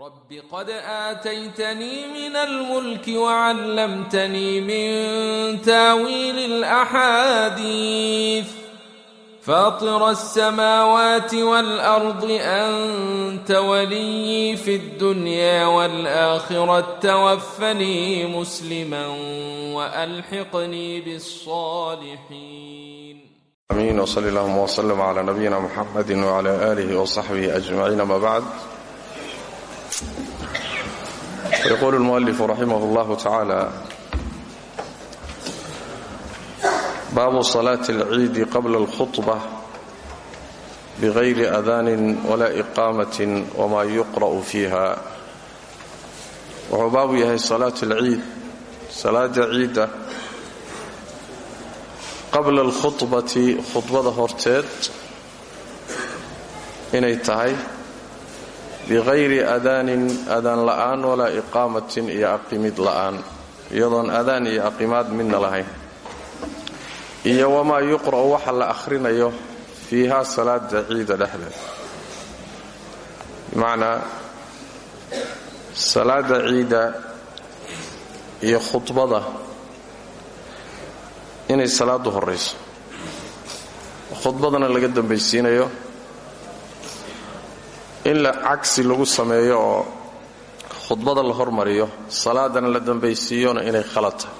رب قد آتيتني من الملك وعلمتني من تاويل الأحاديث فاطر السماوات والأرض أنت ولي في الدنيا والآخرة توفني مسلما وألحقني بالصالحين آمين وصلى اللهم وسلم على نبينا محمد وعلى آله وصحبه أجمعين ما بعد يقول المؤلف رحمه الله تعالى باب صلاة العيد قبل الخطبة بغير أذان ولا إقامة وما يقرأ فيها wuxuu baabu yahay salaat alciid salaada ciidda qabla alkhudbati khudbada horteed inay tahay bikayri adaanin adaan la'aan walaa iqaamatin iyo aqimid la'aan iyadoon adaan iyo aqimaad midna lahayn iyo wamaa yuqra'u waxa la akhrinayo fiiha salaada ciida dhexdeed bimacnaa salaada ciidda iyo khudbada inay salaadu horayso khudbadana laga dambaysiinayo in la cagsi lagu sameeyo oo khudbada la hormariyo salaadana la dambaysiiyona inay khalad tahay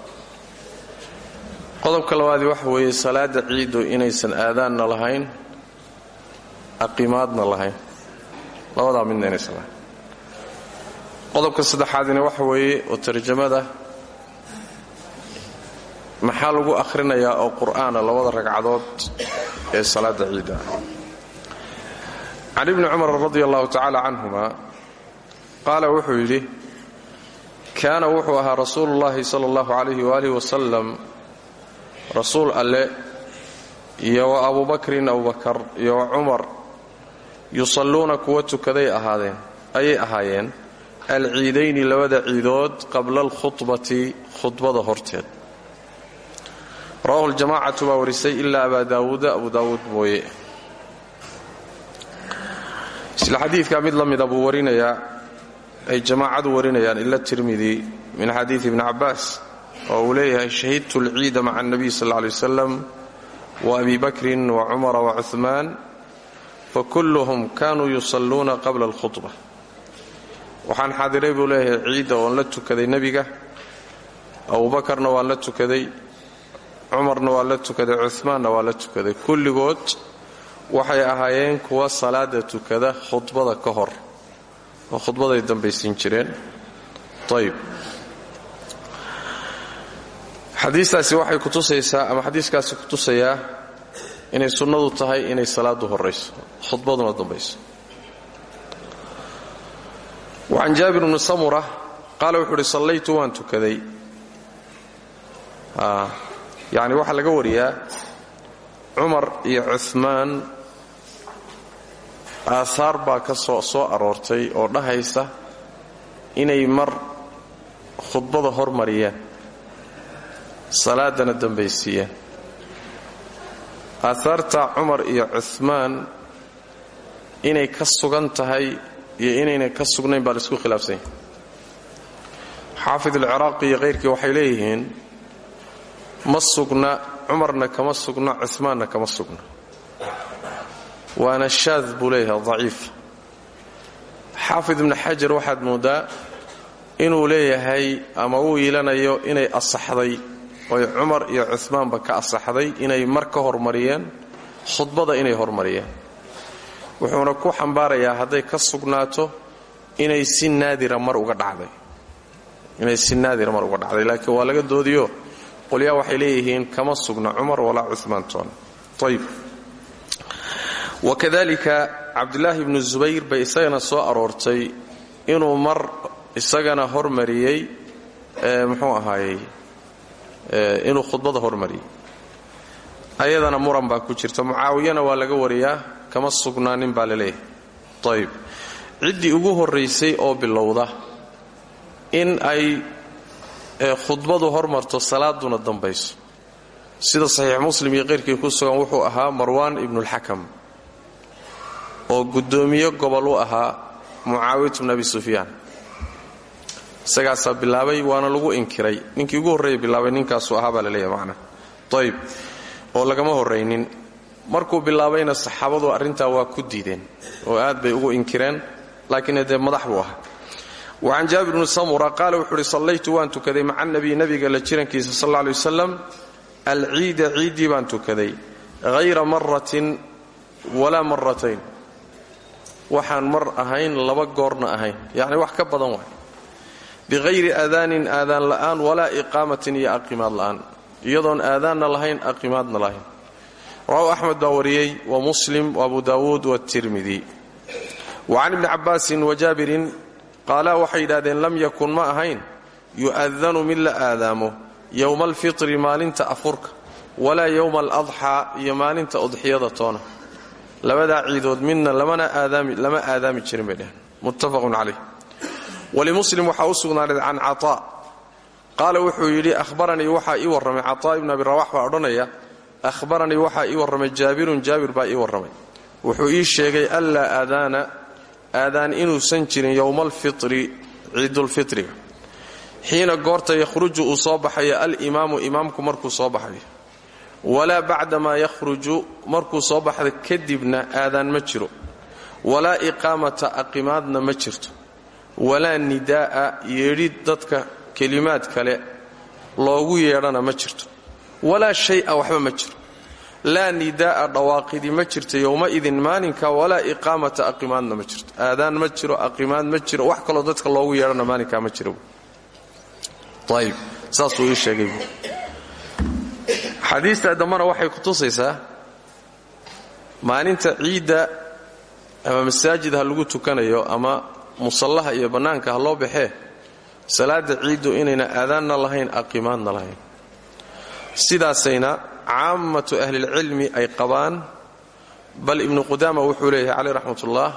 qodobka labaadii waxa weeye salaada ciiddu inaysan aadaanna lahayn aqimaadna lahayn. Labadaa midna inaysan lahayn. Qodobka saddexaadina waxa weeye oo tarjamada maxaa lagu akhrinayaa oo qur'aana labada ragcadood ee salaada ciidda can ibni cumar radi allahu tacaala canhuma qaala wuxuu yidhi kaana wuxuu ahaa rasuulu llahi sala allahu calayhi waaalih wasalam rasuul alle iyo wa abubakrin abubakar iyo wa cumar yusalluuna kuwa tukaday ahaadeen ayay ahaayeen alciidayni labada ciidood qabla alkhudbati khudbada horteed rawahu ljamacatu baa warisay ilaa abaa daawuuda abu daawuud mooye isla xadiidkaa mid la mida buu warinayaa ay jamaacadu warinayaan ila tirmidi min xadiidi ibni cabbaas oo uu leeyahay shahidtu alciida maca annabiy sal lla lay wasalam wa abi bakrin wa cumara wa cuhmaan fakulluhum kanuu yusalluuna qabla alkhudba waxaan xaadiray buu leeyahay ciidda oon la tukaday nebiga abubakarna waan la tukaday cumarna waa la tukaday cumaanna waa la tukaday. Kulligood waxay ahaayeen kuwa salaada tukada khudbada ka hor oo khudbaday dambaysiin jireen. Ayb xadiistaasi waxay kutusaysaa ama xadiiskaasi kutusayaa inay sunnadu tahay inay salaadu horayso khudbaduna dambayso. Wacan jaabir bni samura qaala wuxuu uhi sallaytu waan tukaday. Yacni waxaa laga wariyaa cumar aahaar baa ka soo soo aroortay oo dhahaysa inay mar khudbada hormariyeen salaadana dambaysiiyeen aahaarta cumar iyo cuhmaan inay ka sugan tahay iyo inaynan ka sugnayn baa la isku khilaafsan yahay. Xaafid alciraaqi iyo kayrkii waxay leeyihiin ma sugna cumarna kama sugna cumaanna kama sugna waana shaad buu leeyahay daciif. Xaafid ibni xajar waxaad moodaa inuu leeyahay ama uu iilanayo inay asaxday oy cumar iyo cumaanba ka asaxday inay mar ka hormariyeen khudbada inay hormariyeen. Wuxuuna ku xambaarayaa hadday ka sugnaato inay si naadira mar uga dhacday. Laakiin waa laga doodiyo. Qolyaa waxay leeyihiin kama sugna cumar walaa cumaan toona. Ayb wakadalika cabdulaahi bnu zubayr bay isagana soo aroortay inuu mar isagana hormariyey muxuu ahaayey inuu khudbada hormariyey. Ayadana muran baa ku jirta. Mucaawiyana waa laga wariyaa kama sugnaanin baa la leeyahay ayb ciddii ugu horraysay oo bilowda in ay khudbadu hormarto salaaduna dambayso. Sida saxiix muslim iyo qayrkii ku sugan wuxuu ahaa marwaan ibnulxakam oo guddoomiye gobol u ahaa mucaawiyatu bn abi sufyaan. Isagaasaa bilaabay waana lagu inkiray. Ninkii ugu horreeya bilaabay ninkaasuu ahaa baa la leeyahay macna. Ayb oo lagama horraynin. Markuu bilaabayna saxaabadu arrintaa waa ku diideen oo aad bay ugu inkireen laakiin dee madax buu ahaa. Wa can jaabir bni samura qaala wuxuu uhi sallaytu waan tukaday maca nabiy nabiga la jirankiisa sal alla lay wasalam alciida ciiddii baan tukaday hayra maratin walaa maratayn waxaan mar ahayn laba goorna ahayn. Yacni wax ka badan waay. Biqayri aadaanin aadaan la'aan walaa iqaamatin iyo aqimaad la'aan. Iyadoon aadaanna lahayn aqimaadna lahayn. Rawahu axmed baa wariyey wa muslim wa abu daawuud watirmidi wa can ibni cabbaasin wa jaabirin qaalaa waxay yidhahdeen lam yakun ma ahayn yu'adanu mid la aadaamo yowma alfitri maalinta afurka walaa yowma aladxaa iyo maalinta udxiyada toona labadaa ciidood midna lama aadaami jirin bay dheheen muttafaqun calayh. Walimuslim waxaa u sugnaaday can cataa. Qaala wuxuu yidhi ahbaranii waxaa ii warramay. Cataa ibnu abi rawax baa odhanaya ahbaranii waxaa ii warramay jaabirun jaabir baa ii warramay. Wuxuu ii sheegay anlaa aadaana aadaan inuusan jirin yowma alfitri ciidulfitriga xiina goorta yakhruju uu soo baxayo alimaamu imaamku markuu soo baxayo walaa bacdamaa yakhruju markuu soo baxda kadibna aadaan ma jiro. Walaa iqaamata aqimaadna ma jirto. Walaa nidaa'a yeedhid dadka kelimaad kale loogu yeedhana ma jirto. Walaa shay'a waxba ma jiro. Laa nidaa'a dhawaaqidi ma jirto yowma-idin maalinka walaa iqaamata aqimaadna ma jirto. Aadaan ma jiro aqimaad ma jiro wax kaloo dadka loogu yeedhana maalinkaa ma jiro. Ayb saasuu ii sheegay xadiistaa dambana waxay ku tusaysaa maalinta ciidda ama masaajid ha lagu tukanayo ama musallaha iyo bannaanka ha loo baxee salaada ciiddu inayna aadaanna lahayn aqimaadna lahayn. Sidaasayna caammatu ahlilcilmi ay qabaan bal ibnu qudaama wuxuu leeyahay caleyh raxmatullah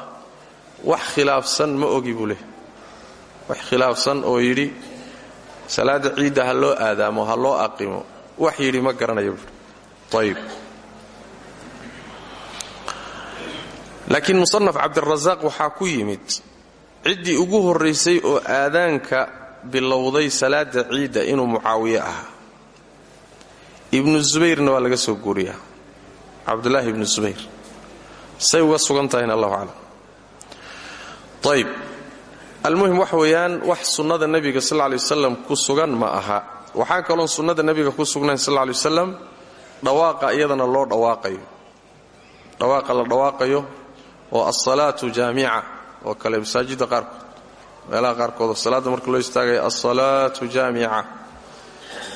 wax khilaafsan ma ogi buu leeyahy wax khilaafsan oo yidhi salaada ciidda ha loo aadaamo ha loo aqimo wax yidhi ma garanayo. Ayib laakiin musanaf cabdirasaaq waxaa ku yimid ciddii ugu horraysay oo aadaanka bilowday salaada ciidda inuu mucaawiye ahaa. Ibnu zubayrna waa laga soo guuriyaa. Cabdulaahi ibnu zubayr. Say uga sugan tahayna allahu aclam. Ayb almuhim waxa weeyaan wax sunnada nebiga sal lla lay wasalam ku sugan ma aha waxaa kaloon sunnada nebiga ku sugnayn sal lla lay wasalam dhawaaqa iyadana loo dhawaaqayo. Dhawaaqa la dhawaaqayo oo alsalaatu jaamica oo kale masaajidda qaarkood. Meelaha qaarkoodoo salaadda marka loo istaagaya alsalaatu jaamica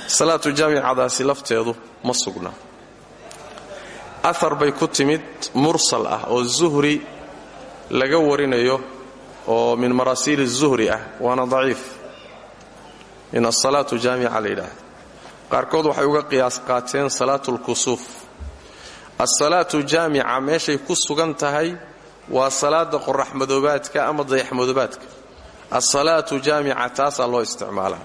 salaatu jaamicadaasi lafteedu ma sugna. Ahar bay ku timid mursal ah oo zuhri laga warinayo oo min maraasiil الzuhri ah waana daciif in asalaatu jaamica la yidhaahda qaarkood waxay uga qiyaas qaateen salaatu اlkusuuf asalaatu jaamica meeshay ku sugan tahay waa salaada qoraxmadoobaadka ama dayaxmadoobaadka. Asalaatu jaamica taasaa loo isticmaalaa.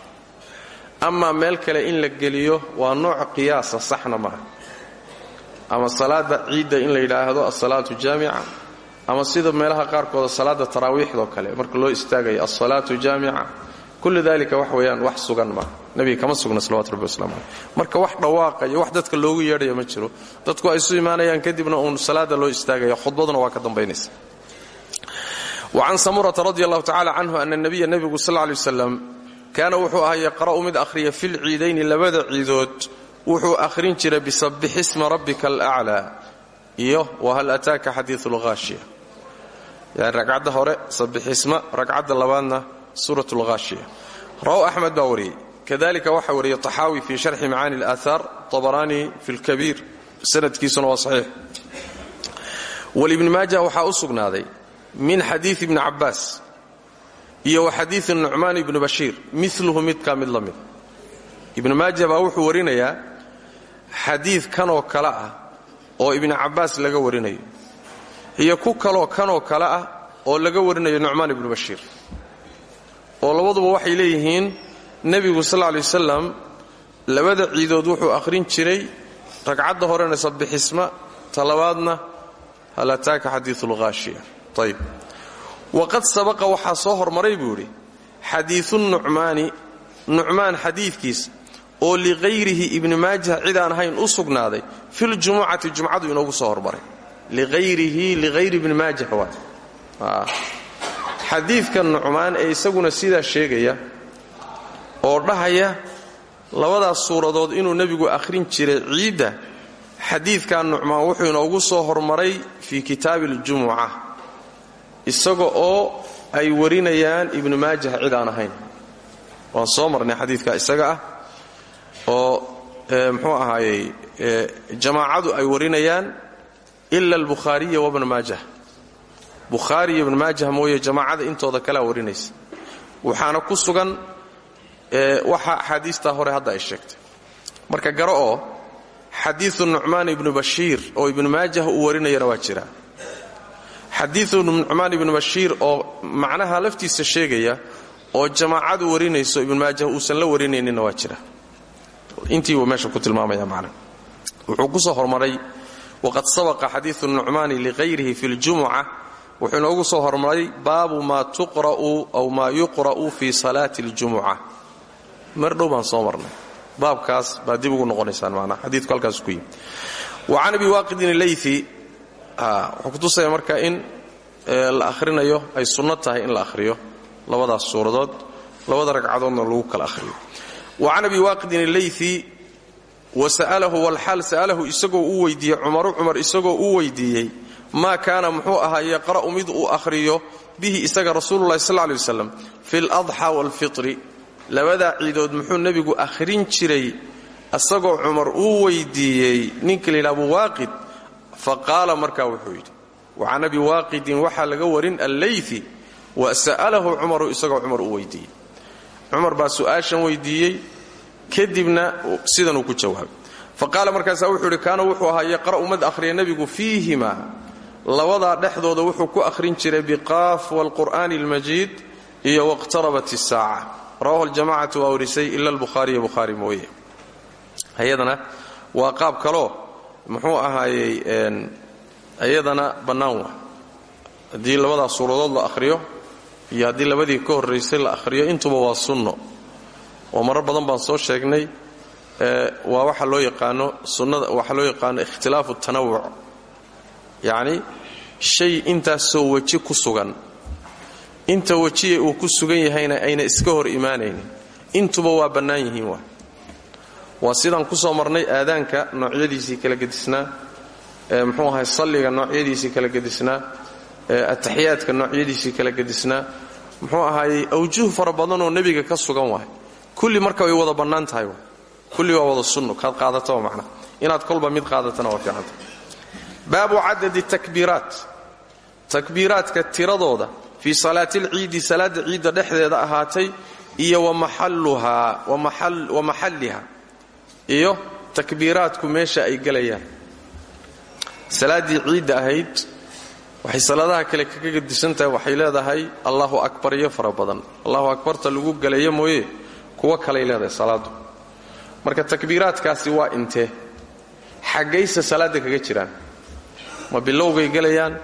Amaa meel kale in la geliyo waa nooc qiyaasa saxna maaha ama salaada ciidda in la yidhaahdo asalaatu jaamica ama sida meelaha qaarkooda salaada taraawiixdoo kale marka loo istaagayo alsalaatu jaamica kullu dalika wax weeyaan wax sugan maaha nebiga kama sugna salawatu rabbi waslamu caleyh marka wax dhawaaqa iyo wax dadka loogu yeedhayo ma jiro. Dadku ay isu imaanayaan kadibna uun salaada loo istaagaya khudbaduna waa ka dambaynaysa. Wacan samurata radi allahu tacala canhu ana nabiya nebigu sal lla lay waslam kaana wuxuu ahaa yaqra'u mid akhriya fil ciidayni labada ciidood. Wuxuu akhrin jiray bisabbix isma rabbika alaclaa iyo wahal ataaka xadiiu lhaashiya yani ragcadda hore sabbixisma ragcadda labaadna suurat lhaashiya rawaw axmed baa wariyey. Kadalika waxaa wariyey taxaawi fi sharxi macaani اlaahaar طabaraani fi lkabiir sanadkiisuna waa saxiix. Walibni maaja waxaa u sugnaaday min xadiii ibni cabbaas iyo wa xadiii nucmaan ibni bashiir miluhu midkaa mid la mid ibni maaja baa wuxuu warinayaa xadiid kanoo kale ah oo ibni cabbaas laga warinayo iyo ku kaloo kanoo kale ah oo laga warinayo nucmaan ibnu bashiir oo labaduba waxay leeyihiin nebigu sal lay wasalam labada ciidood wuxuu akhrin jiray ragcadda horena sabbixisma talabaadna hal ataaka xadiiu lhaashiya ayb waqad sabaqa waxaa soo hormaray buu idhi xadiiu nucmaani nucmaan oo liqayrihi ibni maajah cid aan ahayn u sugnaaday filjumucati jumcadu inoogu soo hormaray. Liayrihi liayri ibni maajah waa xadiidka nucmaan ee isaguna sidaa sheegaya oo dhahaya labadaas suuradood inuu nebigu akhrin jiray ciidda xadiidkan nucmaan wuxuu inoogu soo hormaray fii kitaabi aljumuca isaga oo ay warinayaan ibnu maajah cid aan ahayn. Waan soo marnay xadiidka isaga ah oo muxuu ahaayey jamaacadu ay warinayaan ila albukhaariya wabna maajah bukhaari iyo ibn maajah mooye jamaacada intooda kalea warinaysa. Waxaana ku sugan waxa axaadiistaa hore hadda ay sheegtay. Marka garo oo xadiiu nucmaan ibnu bashiir oo ibnu maajah uu warinayana waa jiraa xadiiu nucmaan ibnu bashiir oo macnaha laftiisa sheegaya oo jamaacadu warinayso ibnu maajah uusan la warinayninna waa jira. Intiibuu meesha ku tilmaamaya macna wuxuu ku soo hormaray waqad sabaqa xadiiu nucmaani liqayrihi fi ljumuca wuxuu inoogu soo hormaray baabu maa tuqra'u aw maa yuqra'u fi salaati اljumuca mar dhow baan soo marnay baabkaas baad dib ugu noqonaysaan manaa xadiiku halkaas ku yimi wa can abi waaqidin اleyثi wuxuu kutusaya marka in la akhrinayo ay sunno tahay in la akhriyo labadaas suuradood labada ragcadoodna lagu kala ahriyo wa can abi waaqidin اleyثi wasa'alahu walxaal sa'alahu isagoo uu weydiiyey cumaru cumar isagoo uu weydiiyey maa kaana muxuu ahaa yaqra'u mid uu akhriyo bihi isaga rasuululahi sal lay waslam fi ladxa waalfitri labadaa ciidood muxuu nebigu akhrin jiray isagoo cumar uu weydiiyey ninka layidha abu waaqid fa qaala wuxuu yidhi wa can abi waaqidin waxaa laga warin alleyfi wa sa'alahu cumaru isagoo cumar uu weydiiyey. Cumar baa su'aashan weydiiyey kadibna sidanuu ku jawaabay. Fa qaala wuxuu yidhi wuxuu ahaa yaqra'u mad akhriya nebigu fiihima labadaa dhexdooda wuxuu ku akhrin jiray biqaaf waalqur'aani almajiid iyo waqtarabat isaaca rawahu ljamacatu waa warisay ila albukhaariya bukhaari mooye. Ayadana waa qaab kaloo muxuu ahaayey ayadana bannaan wa haddii labadaa suuradood la akhriyo iyo haddii labadii ka horraysay la akhriyo intuba waa sunno. Oo marar badan baan soo sheegnay waa waxa loo yaqaano sunnada waxaa loo yaqaano ikhtilaafu tanawuc yacni shay intaasoo weji ku sugan. Inta wejiye uu ku sugan yahayna ayna iska hor imaanaynin. Intuba waa bannaan yihiin waa. Waa sidaan ku soo marnay aadaanka noocyadiisii kala gedisnaa muxuu ahay salliga noocyadiisii kala gedisnaa ataxiyaadka noocyadiisii kala gedisnaa muxuu ahaayey awjuh fara badanoo nebiga ka sugan waay kulli marka way wada bannaan tahay wa kulli waa wada sunno kaad qaadataba macna. Inaad kolba mid qaadatana waa fiicanta baabu cadadi takbiiraat. Takbiiraadka tiradooda fii salaati alciidi salaadda ciidda dhexdeeda ahaatay iyo wa maxalliha iyo takbiiraadku meesha ay gelayaan salaaddii ciidda ahayd waxay salaadaha kale kaga gedisan tahay waxay leedahay allahu akbar iyo fara badan. Allahu akbarta lagu gelayo mooye kuwo kalay leedahay salaaddu. Marka takbiiraadkaasi waa intee? Xaggayse salaadda kaga jiraan ma bilowgay gelayaan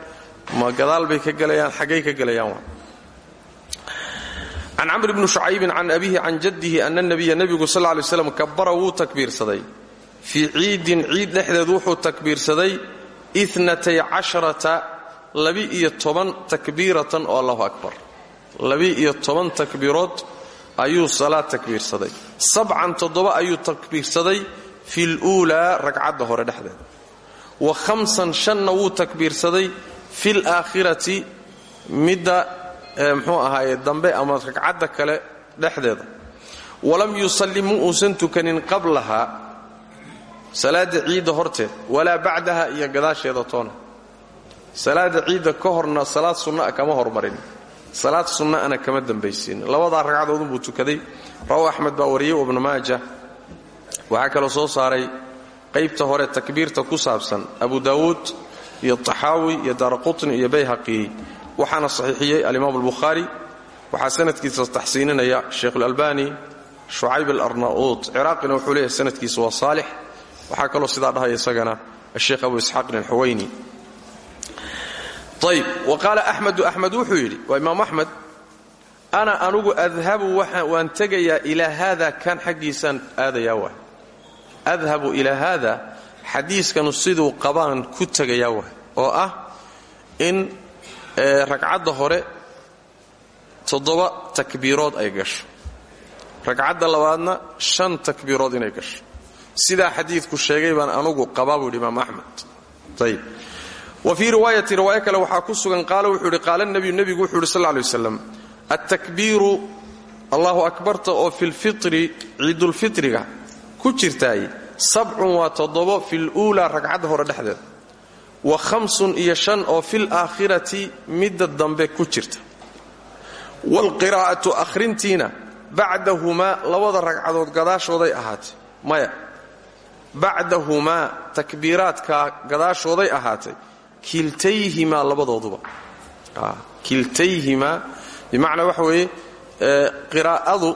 ma gadaal bay ka gelayaan xaggay ka gelayaan can camr bni shucaybin can abihi can jaddihi ana nabiya nebigu sal ly slam kabara wuu takbiirsaday. Fii ciidin ciid dhexdeed wuxuu takbiirsaday inatay casharata labi-iyo toban takbiiratan oo allahu akbar. Labi-iyo toban takbiirood ayuu salaad takbiirsaday. Sabcan toddoba ayuu takbiirsaday fi luulaa ragcadda hore dhexdeeda wa hamsan shanna wuu takbiirsaday fi laakhirati midda mxuu ahaaye dambe ama ragcadda kale dhexdeeda. Walam yusalli mu uusan tukanin qablaha salaadda ciidda horteed walaa bacdaha iyo gadaasheeda toona. Salaadda ciidda ka horna salaad sunna'a kama hormarin. Salaad sunnaana kama dambaysiin labadaa ragcadoodunbuu tukaday. Rawa axmed baa wariyey ibnu maaja. Waxaa kaloo soo saaray qaybta hore takbiirta ku saabsan abu daawuud iyo taxaawi iyo daaraqutni iyo bayhaqi waxaana saxiixiyey alimaam albukhaari waxaa sanadkiisa taxsiininaya sheikhulalbani shucayb alarnauud ciraaqina wuxuu leeyahay sanadkiisa waa saalix. Waxaa kaloo sidaa dhahaya isagana asheekh abu isxaaqin alxuwayni. Ayb wa qaala axmedu axmed wuxuu yidhi waa imaam axmed ana anugu adhabu waan tegayaa ilaa haada kan xaggiisaan aadayaa waay adhabu ilaa haada xadiiskanu siduu qabaan ku tegayaa waay oo ah in ragcadda hore toddoba takbiirood ay gasho. Ragcadda labaadna shan takbiirood inay gasho. Sidaa xadiidku sheegay baan anugu qabaa buu yidhi imaam axmed. Ayb wa fii riwaayati riwaayo kale waxaa ku sugan qaala wuxuu yidhi qaala nebiyu nebigu wuxuu yidhi sal lla lay waslam altakbiiru allahu oo ciidulfitriga ku jirtaay sabcun waa toddobo filuulaa ragcadda hore dhexdeeda wa khamsun iyo shan fil aakhirati midda dambe ku jirta. Waalqiraa'atu akhrintiina bacdahumaa labada ragcadood gadaashooday ahaatay. Maya bacdahumaa takbiiraadka gadaashooday ahaatay. Kiltayhimaa labadooduba. Kiltayhimaa bimacnaa waxa weeye qiraa'adu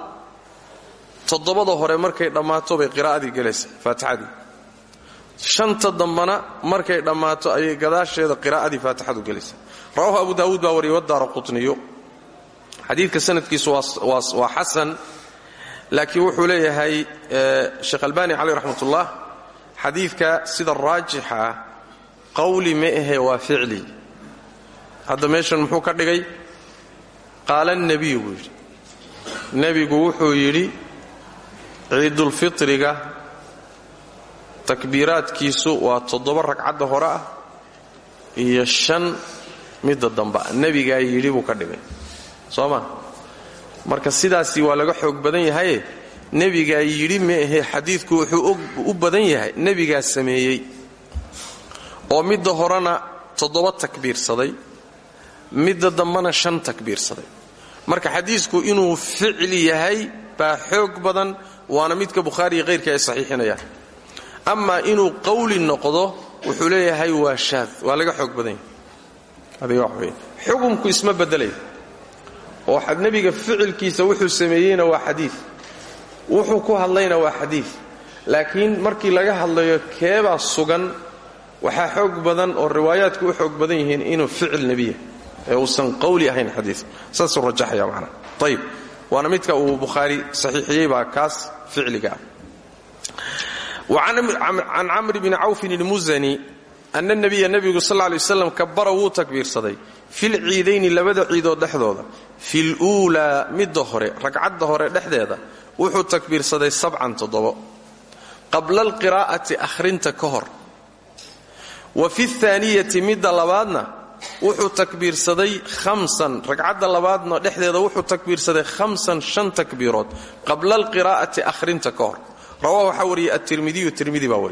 toddobada hore markay dhammaato bay qiraa'adii gelaysa faatixadii. Shanta dambana markay dhammaato ayay gadaasheeda qiraa'adii faatixadu gelaysa rawahu abu daawuud baa wariyey wadaara qutniyo xadiidka sanadkiisu waa xasan laakiin wuxuu leeyahay sheekh albani caleyh raxmatullah xadiidka sida raajixa ah qawli ma ahe waa ficli. Hadda meeshan muxuu ka dhigay? Qaala nebiyu buu yidhi wuxuu yidhi ciidulfitriga takbiiraadkiisu waa toddoba ragcadda hore ah iyo shan midda damba nebigaa yidhi buu ka dhigay. Soo ma? Marka sidaasi waa laga xoog badan yahaye nebigaa yidhi ma ahe xadiidku wuxuu u badan yahay. Nebigaa sameeyey. Oo midda horena toddoba takbiirsaday midda dambana shan takbiirsaday. Marka xadiisku inuu ficli yahay baa xoog badan waana midka bukhaariiyo kayrka ay saxiixinayaan. Amaa inuu qawli noqdo wuxuu leeyahay waa shaad waa laga xoog badan yahay xukumku isma beddelaya oo nebiga ficilkiisa wuxuu sameeyeyna waa xadiid wuxuu ku hadlayna waa xadiid laakiin markii laga hadlayo keebaa sugan waxaa xoog badan oo riwaayaadku u xoog badan yihiin inuu ficil nebiya ee uusan qawli ahayn xadii saasuu rajaxaya macnaa. Ayib waana midka uu bukhaari saxiixiyey baa kaas ficliga. Can camri bni cawfin ilmusani ana nabiya nebigu sal lay waslam kabara wuu takbiirsaday filciidayni labada ciidood dhexdooda. Filuulaa midda hore ragcadda hore dhexdeeda wuxuu takbiirsaday sabcan toddobo. Qabla alqiraa'ati akhrinta ka hor. Wa fi aaniyati midda labaadna wuxuu takbiirsaday hamsan ragcadda labaadna dhexdeeda wuxuu takbiirsaday hamsan shan takbiirood qabla alqiraa'ati akhrinta ka hor. Rawaa waxaa wariyey atirmidiyu tirmidi baa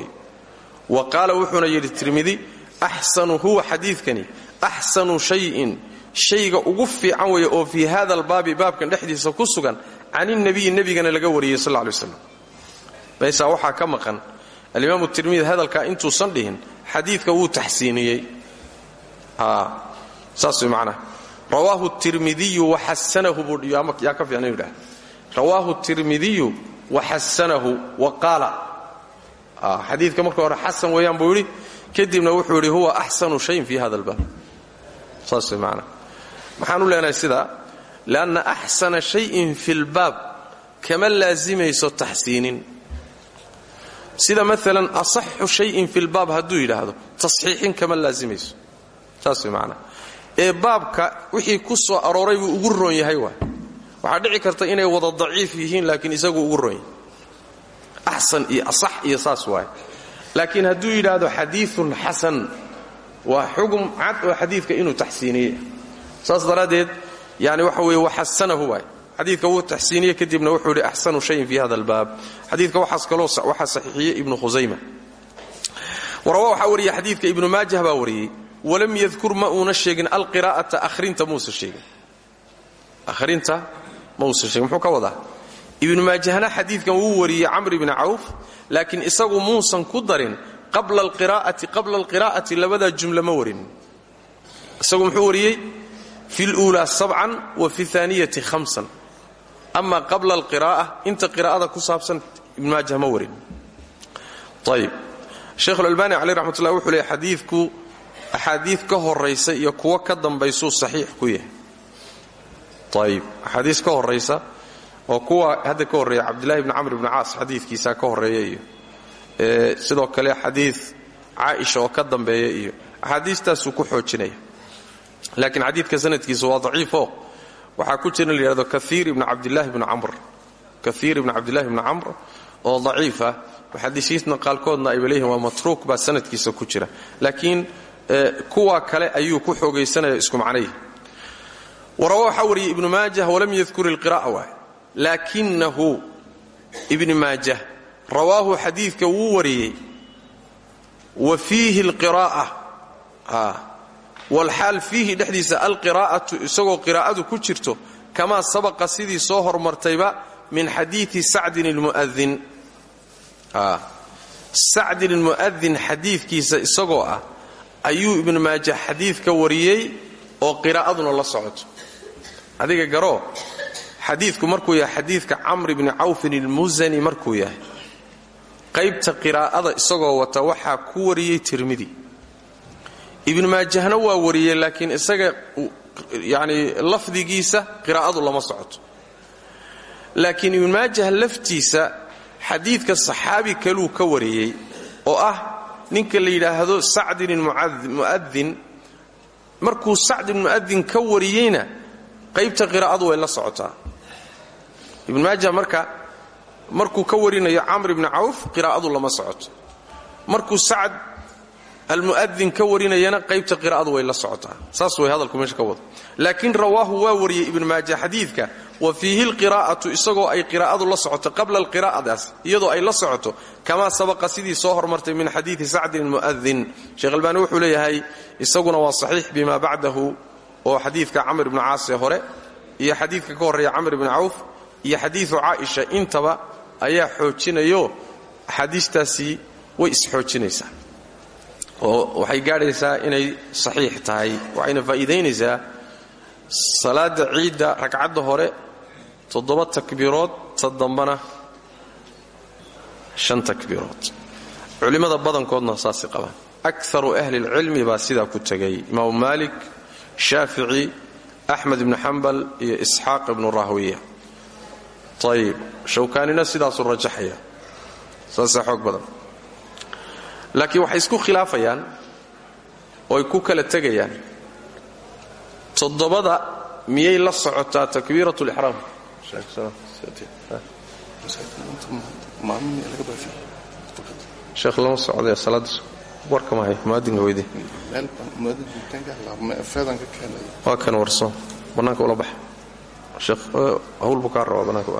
wa qaala wuxuuna yidhi tirmidi axsanu huwa xadiidkani axsanu shayin. Shayga ugu fiican weeye oo fii hada albaabi baabkan dhexdiisa ku sugan can inabiyi nebigana laga wariyey sal lay waslam maysaa waxaa ka maqan alimaamu tirmidi hadalkaa intuusan dhihin xadiidka wuu taxsiiniyey rawaahu tirmidiyu waxasanahu buu yaa ka fiicna yidhaha rawaahu tirmidiyu waxasanahu wa qaala. Xadiidka marka hore xasan weeyaan buu yidhi kadibna wuxuu yidhi huwa axsanu shayin fi hada albaab saas macnaha maxaan u leenahay sidaa axsana shayin fi lbaab kama laasimayso taxsiinin. Sida maalan asaxu shayin fi lbaab hadduu yidhaahdo tasxiixin kama laasimayso saas way macnaha ee baabka wixii ku soo arooray buu ugu roon yahay waay waxaa dhici karta inay wada daciif yihiin laakiin isagu ugu roon. Yahay axsan iyo asax iyo saas waay. Laakiin hadduu yidhaahdo xadiiun xasan waa xugum cad oo xadiidka inuu taxsiiniyey saas daraaddeed yani waxa weeye waxasanahu waay. Xadiidka wuu taxsiiniye kadibna wuxuu yidhi axsanu shayin fi hada albaab. Xadiidka waxaas kaloo waxaa saxiixiyey ibnu khusayma warawaa waxaa wariyey xadiidka ibnu maajah baa wariyey walam yadkur ma uuna sheegin alqiraa'ata ahrinta muusa sheegin. Ahrinta ma uusa sheegin muxuu ka wadaa? Ibnu maajahna xadiidkan wuu wariyey camr ibni cawf laakiin isagu muusan ku darin qabla alqiraa'ati qabla alqiraa'ati labadaa jumla ma warin. Isagu muxuu wariyey fi luulaa sabcan wa fi aaniyati hamsan ama qabla alqiraa'a inta qiraa'ada ku saabsan ibnu maajah ma warin. Ayib sheikh alalbani caleyh raxmat ullah wuxuu leeyay xadiidku axaadiid ka horaysa iyo kuwo ka dambaysuu saxiix ku yahay. Ayib axaadiis ka horaysa oo kuwa hadda ka horreeya cabdillahi bni camr bni caas xadiidkiisaa ka horreeya iyo sidoo kale xadiid caaisha oo ka dambeeya iyo axaadiistaasuu ku xoojinaya. Laakiin xadiidka sanadkiisa waa daciifo waxaa ku jira la yidhahdo kaiir ibni cabdillahi bni camr. Kaiir ibni cabdillahi oo daciifa muxadisiinta qaalkoodna ayba leeyihiin waa matruuk baa sanadkiisa ku jira. Laakiin kuwa kale ayuu ku xoogaysanaya isku macnayi warawa waxaa wariyey ibnu walam yadkur ilqira'a waay laakinahu ibni maajah rawaahu xadiidka wuu wariyey wa fiihi alqiraa'a walxaal fiihi dhexdiisa alqiraa'atu isagoo qiraa'adu ku jirto kamaa sabaqa sidii soo hormartayba min xadiidi sacdin ilmu'adin sacdin ilmu'adin xadiidkiisa isagoo ah ayuu ibnu maaja xadiidka wariyey oo qiraa'aduna la socoto. Adiga garoo xadiidku markuu yahay xadiidka camr bni cawfin ilmusani markuu yahay. Qaybta qiraa'ada isagoo wata waxaa ku wariyey tirmidi ibnu maajahna waa wariyey laakiin isaga yani lafdigiisa qiraa'adu lama socoto. Laakiin ibnu maajah laftiisa xadiidka saxaabi kaluu ka wariyey oo ah ninka la yidhaahdo sacdin mu'adin markuu sacdin mu'adin ka wariyeyna qaybta qiraa'adu way la socotaa. Ibnu maajah marka markuu ka warinayo camr ibni cawf qiraa'adu lama socoto. Markuu sacd almu'adin ka warinayana qaybta qiraa'adu way la socotaa. Saas way hadalku meesha ka wado. Laakiin rawaahu waa wariyey ibnu maaja xadiidka wa fiihi lqiraa'atu isagoo ay qiraa'adu la socoto qabla alqiraa'adaas iyadoo ay la socoto kamaa sabaqa sidii soo hormartay min xadiidi sacdin mu'adin sheekh albaani wuxuu leeyahay isaguna waa saxiix bima bacdahu oo xadiidka camr ibni caasee hore iyo xadiidka ka horreeya camr ibni cawf iyo xadiidu caaisha intaba oo waxay gaadhaysaa inay saxiix tahay waxayna faa'iidaynaysaa salaadda ciidda ragcadda hore toddoba takbiirood ta dambana shan takbiirood. Culimmada badankoodna saasay qabaan. Akaru ahli lcilmi baa sidaa ku tegay. Imaamu maalik shaafici axmed ibnu xambal iyo isxaaq ibnu rahwiya. Ayib shawkaanina sidaasuu rajaxaya saasaa xoog badan laakiin waxay isku khilaafayaan oo ay ku kala tegayaan. Toddobada miyay la socotaa takbiirat lixraam sheekh lama socday salaada warka mahay muadinka weydi waa kan warso bannaanka ula baxa sheekh hawl buu kaa rabaa bannaanka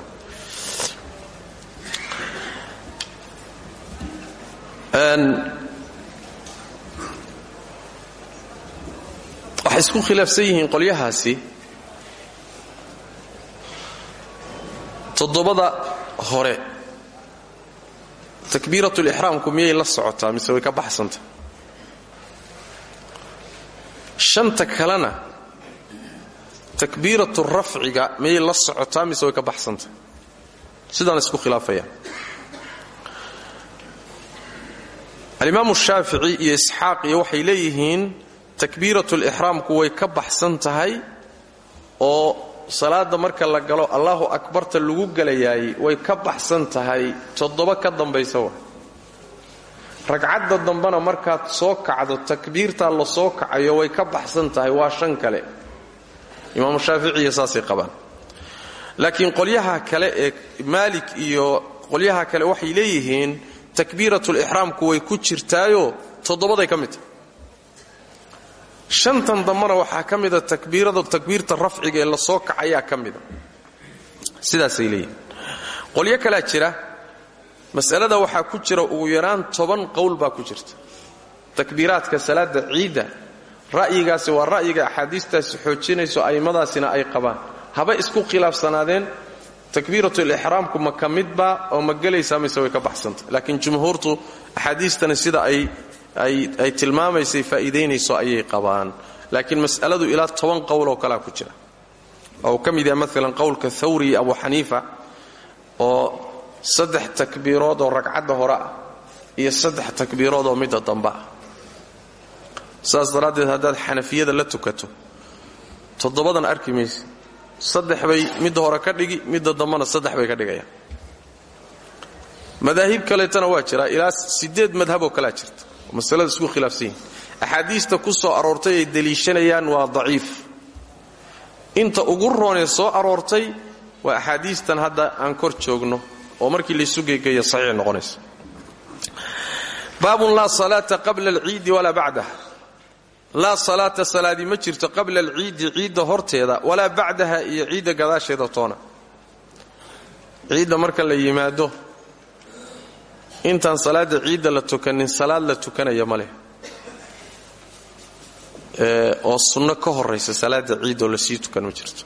waxay isku khilaafsan yihiin qolyahaasi. Toddobada hore takbiiratulixraamku miyay la socotaa mise way ka baxsanta? Shanta kalena takbiiratu rafciga miyay la socotaa mise way ka baxsanta? Sidaan isku khilaafayaan alimaamu shaafici iyo isxaaq iyo waxay leeyihiin takbiiratu lixraamku way ka baxsan tahay oo salaada marka la galo allahu akbarta lagu galayaayey way ka baxsan tahay. Toddoba ka dambaysa wa ragcadda dambena markaad soo kacdo takbiirtaa la soo kacayo way ka baxsan tahay waa shan kale. Imaamu shaaficiiyo saasay qabaan. Laakiin qolyaha kale ee maalik iyo qolyaha kale waxay leeyihiin takbiiratulixraamku way ku jirtaayo toddobaday ka mid. Tahay shantan dambana waxaa ka mida takbiirada takbiirta rafciga ee la soo kacayaa ka mida sidaasay leeyihiin qolyo kalaa jira. Mas'alada waxaa ku jira ugu yaraan toban qowl baa ku jirta. Takbiiraadka salaada ciidda ra'yigaasi waa ra'yiga axaadiistaasi xoojinayso a'immadaasina ay qabaan. Haba isku khilaafsanaadeen takbiiratulixraamku ma ka midba oo ma gelaysaa mise way ka baxsanta laakiin jumhuurtu axaadiistani sida ay ay tilmaamaysay faa'iidaynayso ayay qabaan. Laakiin mas'aladu ilaa toban qowl oo kalea ku jira. Oo uu ka mid yahay maalan qowlka thawri iyo abu xaniifa oo saddex takbiirood oo ragcadda hore ah iyo saddex takbiirood oo midda dambe ah. Saas daraaddeed haddaad xanafiyada la tukato toddobadan arki saddex bay midda hore ka dhigi midda dambana saddex bay ka dhigayaan madaahib kaleetana waa jira ilaa siddeed madhaboo kalea jirta. Oo masalada isku khilaafsan yihiin axaadiista ku soo aroortay ay deliishanayaan waa daciif. Inta ugu roonee soo aroortay waa axaadiistan hadda aan kor joogno oo markii laysu geegeeya saxiix noqonaysa. Baabun laa salaata qabla alciidi walaa bacdah laa salaata salaadi ma jirto qabla alciidi ciidda horteeda walaa bacdaha iyo ciidda gadaasheeda toona. Ciidda marka la yimaado intaan salaadda ciidda la tukanin salaad la tukanaya ma leh. Oo sunno ka horaysa salaadda ciidoo la sii tukan ma jirto.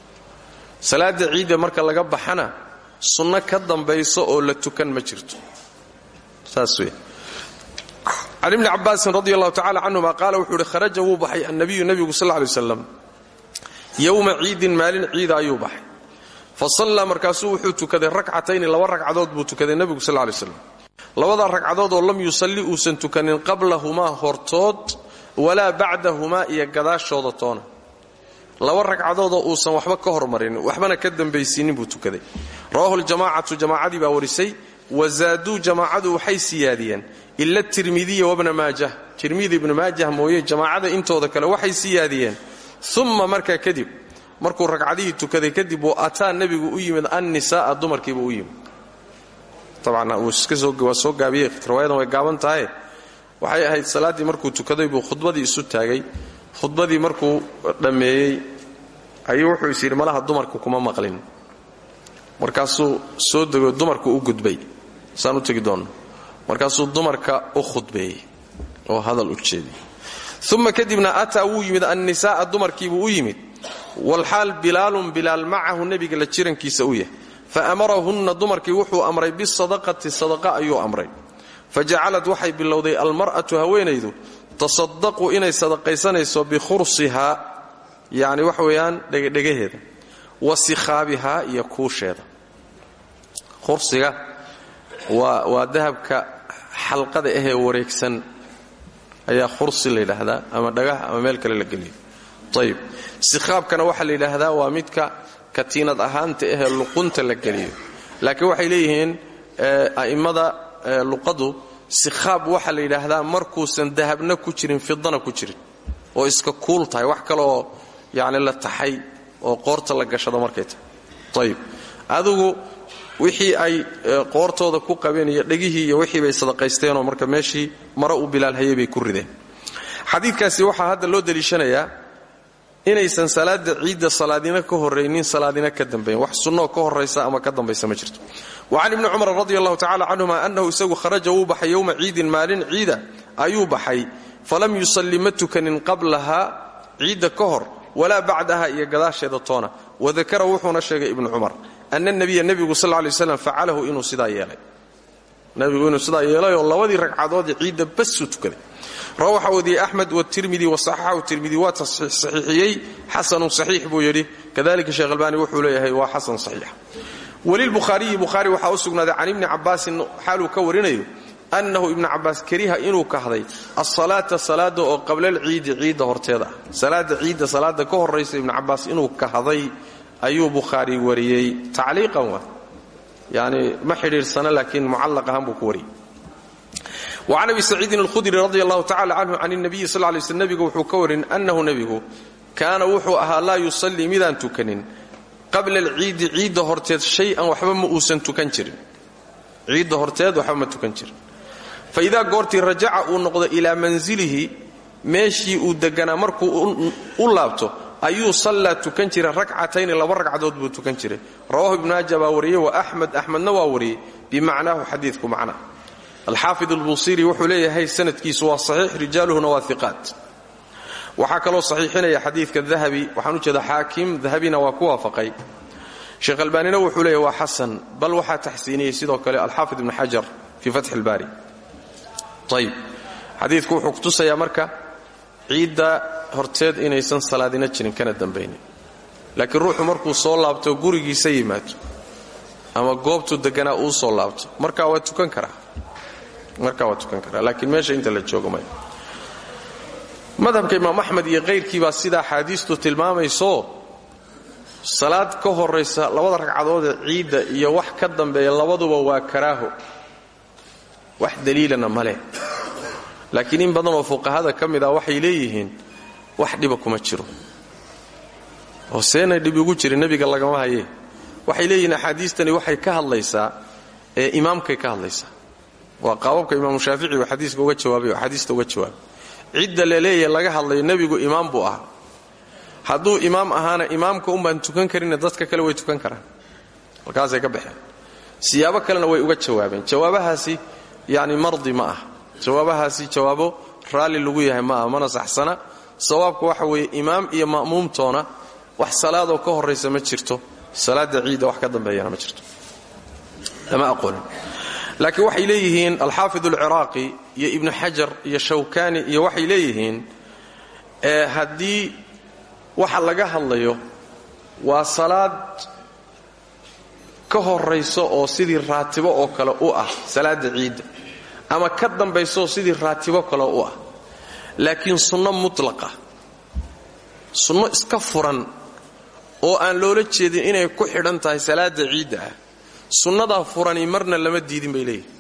Salaadda ciidda marka laga baxana sunno ka dambayso oo la tukan ma jirto. Saas wey can ibni cabaasin radi allahu tacala canhuma qaala wuxuu ihi kharaja wuu baxay annabiyu nebigu sal ly waslam yowma ciidin maalin ciida ayuu baxay fa sallaa markaasuu wuxuu tukaday rakcatayni laba ragcadood buu tukaday nebigu sal lay slam labadaa ragcadood oo lam yusalli uusan tukanin qablahumaa hortood walaa bacdahumaa iyo gadaashooda toona laba ragcadoodoo uusan waxba ka hormarinin waxbana ka dambaysiinin buu tukaday rawahu ljamaacatu jamaacadii baa ila tirmidiya wabna maajah. Tirmidi ibnu maajah mooye jamaacada intooda kale waxay siyaadiyeen uma markaa kadib markuu ragcadihii tukaday kadib uu ataa nebigu u yimid annisaa'a dumarkiiba u yimid. Tabcan waa soo gaabiyey. Riwaayadan way gaaban tahay. Waxay ahayd salaaddii markuu tukaday buu khudbadii isu taagay. Khudbadii markuu dhammeeyey ayuu wuxuu is malaha dumarku kuma maqlin. Markaasuu soo dego dumarku u gudbay. Saan u tegi markaasuu dumarka u khudbeeyey oo hadal u jeediyey uma kadibna ataa wuu yimid annisaa'a dumarkiibuu u yimid. Walxaal bilaalun bilaal macahu nebiga la jirankiisa u yahay fa amarahunna dumarkii wuxuu amray bisadaqati sadaqa ayuu amray. Fa jacalad waxay bilowday almar'atu haweenaydu tasadaqu inay sadaqaysanayso bikhursihaa yacni wax weeyaan dhegedhegaheeda wa sikhaabihaa iyo kuusheeda. Khursiga waa dahabka xalqada ahee wareegsan ayaa khursi la yidhaahdaa ama dhagaha ama meel kale la geliyo ayib sikhaabkana waxaa la yidhaahdaa waa midka katiinad ahaanta ahee luqunta la geliyo. Laakiin waxay leeyihiin a'immada luqadu sikhaab waxaa la yidhaahdaa markuusan dahabna ku jirin fidana ku jirin oo iska kuul tahay wax kaleoo yacni la taxay oo qoorta la gashado markay tahay. Ayib adigu wixii ay qoortooda ku qabeen iyo dhegihii iyo wixii bay sadaqaysteenoo marka meeshii maro u bilaalhayay bay ku rideen. Xadiidkaasi waxaa hadda loo deliishanayaa inaysan salaada ciidda salaadina ka horraynin salaadina ka dambayn. Wax sunnoo ka horraysa ama ka dambaysa ma jirto. Wa can ibni cumar radi allahu annahu isagu kharaja wuu baxay yowma ciidin maalin ciida ayuu baxay. Falam yusalli ma tukanin qablaha ciidda ka hor walaa bacdaha iyo gadaasheeda toona. Wadakara wuxuuna sheegay ibnu cumar ana nabiya nebigu sal lay slam facalahu inuu sidaa yeelay nebigu inuu sidaa yeelay oo labadii ragcadoodee ciidda basuu tukaday rawa waxaa wariyey axmed watirmidi wasaxaxahu tirmidi waa saxiixiyey xasanun saxiix buu yidhi kadalika sheekh albaani wuxuu leeyahay waa xasan saxiix walilbukhaariyi bukhaari waxaa u sugnaaday can ibni cabaasin xaaluu ka warinayo annahu ibnu cabbaas kariha inuu kahday asalaata salaada oo qabla alciidi ciidda horteeda ah salaada ciidda ka horraysa ibnu cabbaas inuu kahday ayuu bukhaari wariyey. Tacliiqan waa. Yani ma xidhiirsana laakiin mucallaq ahaan buu ku wariyey. Wacan abi saciidin alkhudri radi allahu tacala canhu can nabiyi sal lay sl nebigu wuxuu ka warin annahu nebigu kaana wuxuu ahaa laa yusallii midaan tukanin qabla alciidi ciidda horteed shay-an waxba ma uusan tukan jirin. Ciidda horteed waxba ma tukan jirin. Fa idaa goortii rajaca noqdo ilaa manzilihi meeshii uu deganaa markuu u laabto ayuu sallaa tukan jiray rakcatayni laba ragcadood buu tukan jiray. Rawahu ibnu maaja baa wariyey wa axmed axmedna waa wariyey bimacnaahu xadiidku macna. Alxaafid albuusiri wuxuu leeyahay sanadkiisu waa saxiix rijaaluhuna waa iqaat waxaa kaloo saxiixinaya xadiidka dahabi waxaan u jeeda xaakim dahabina waa ku waafaqay. Sheekh albaanina wuxuu leeyahy waa xasan bal waxaa taxsiiniyey sidoo kale alxaafid ibnu xajar fii fatxi ilbaari ayib xadiidku wuxuu kutusayaa marka ciidda horteed inaysan salaadina jirin kana dambaynin. Laakiin ruuxu markuu soo laabto gurigiisa yimaado. Ama goobtuu deganaa uu soo laabto. Markaa waa tukan karaa markaa waa tukan karaa laakiin meesha inta la joogo maya madhabka imaam axmed iyo kayrkii baa sida axaadiistu tilmaamayso salaad ka horaysa labada ragcadoodee ciidda iyo wax ka dambeeya labaduba waa karaaho. Wax daliilana ma leh laakiin in badan oo fuqahada ka mid ah waxay leeyihiin wax dhiba kuma jiro. Oo seenay dhib ugu jirin nebiga lagama haye. Waxay leeyihiin axaadiistani waxay ka hadlaysaa ee imaamkay ka hadlaysaa. Waa qaababka imaamu shaafici uu xadiiska uga jawaabay oo uga jawaabay cidda la leeyahay laga hadlayo nebigu imaam buu ahaa. Hadduu imaam ahaana imaamka unbaan tukan karine dadka kale way tukan karaan. Halkaasay ka baxeen. Siyaabo kalena way uga jawaabeen. Jawaabahaasi yacni mardi ma ah jawaabahaasi jawaabo raalli lagu yahay ma ah mana saxsana. Sawaabku waxa weeye imaam iyo ma'muumtoona wax salaadoo ka horraysa ma jirto. Salaada ciidda wax ka dambeeyana ma jirto. Lama aqoonin laakiin waxay leeyihiin alxaafid alciraaqi iyo ibnu xajar iyo shawkani iyo waxay leeyihiin ee haddii waxa laga hadlayo waa salaad ka horayso oo sidii raatibo oo kale u ah salaada ciidda ama ka dambaysooo sidii raatibo kale u ah. Laakiin sunno mutlaqa sunno iska furan oo aan loola jeedin inay ku xidhan tahay salaada ciidda ah. Sunnadaa furani marna lama diidin bay leeyihiin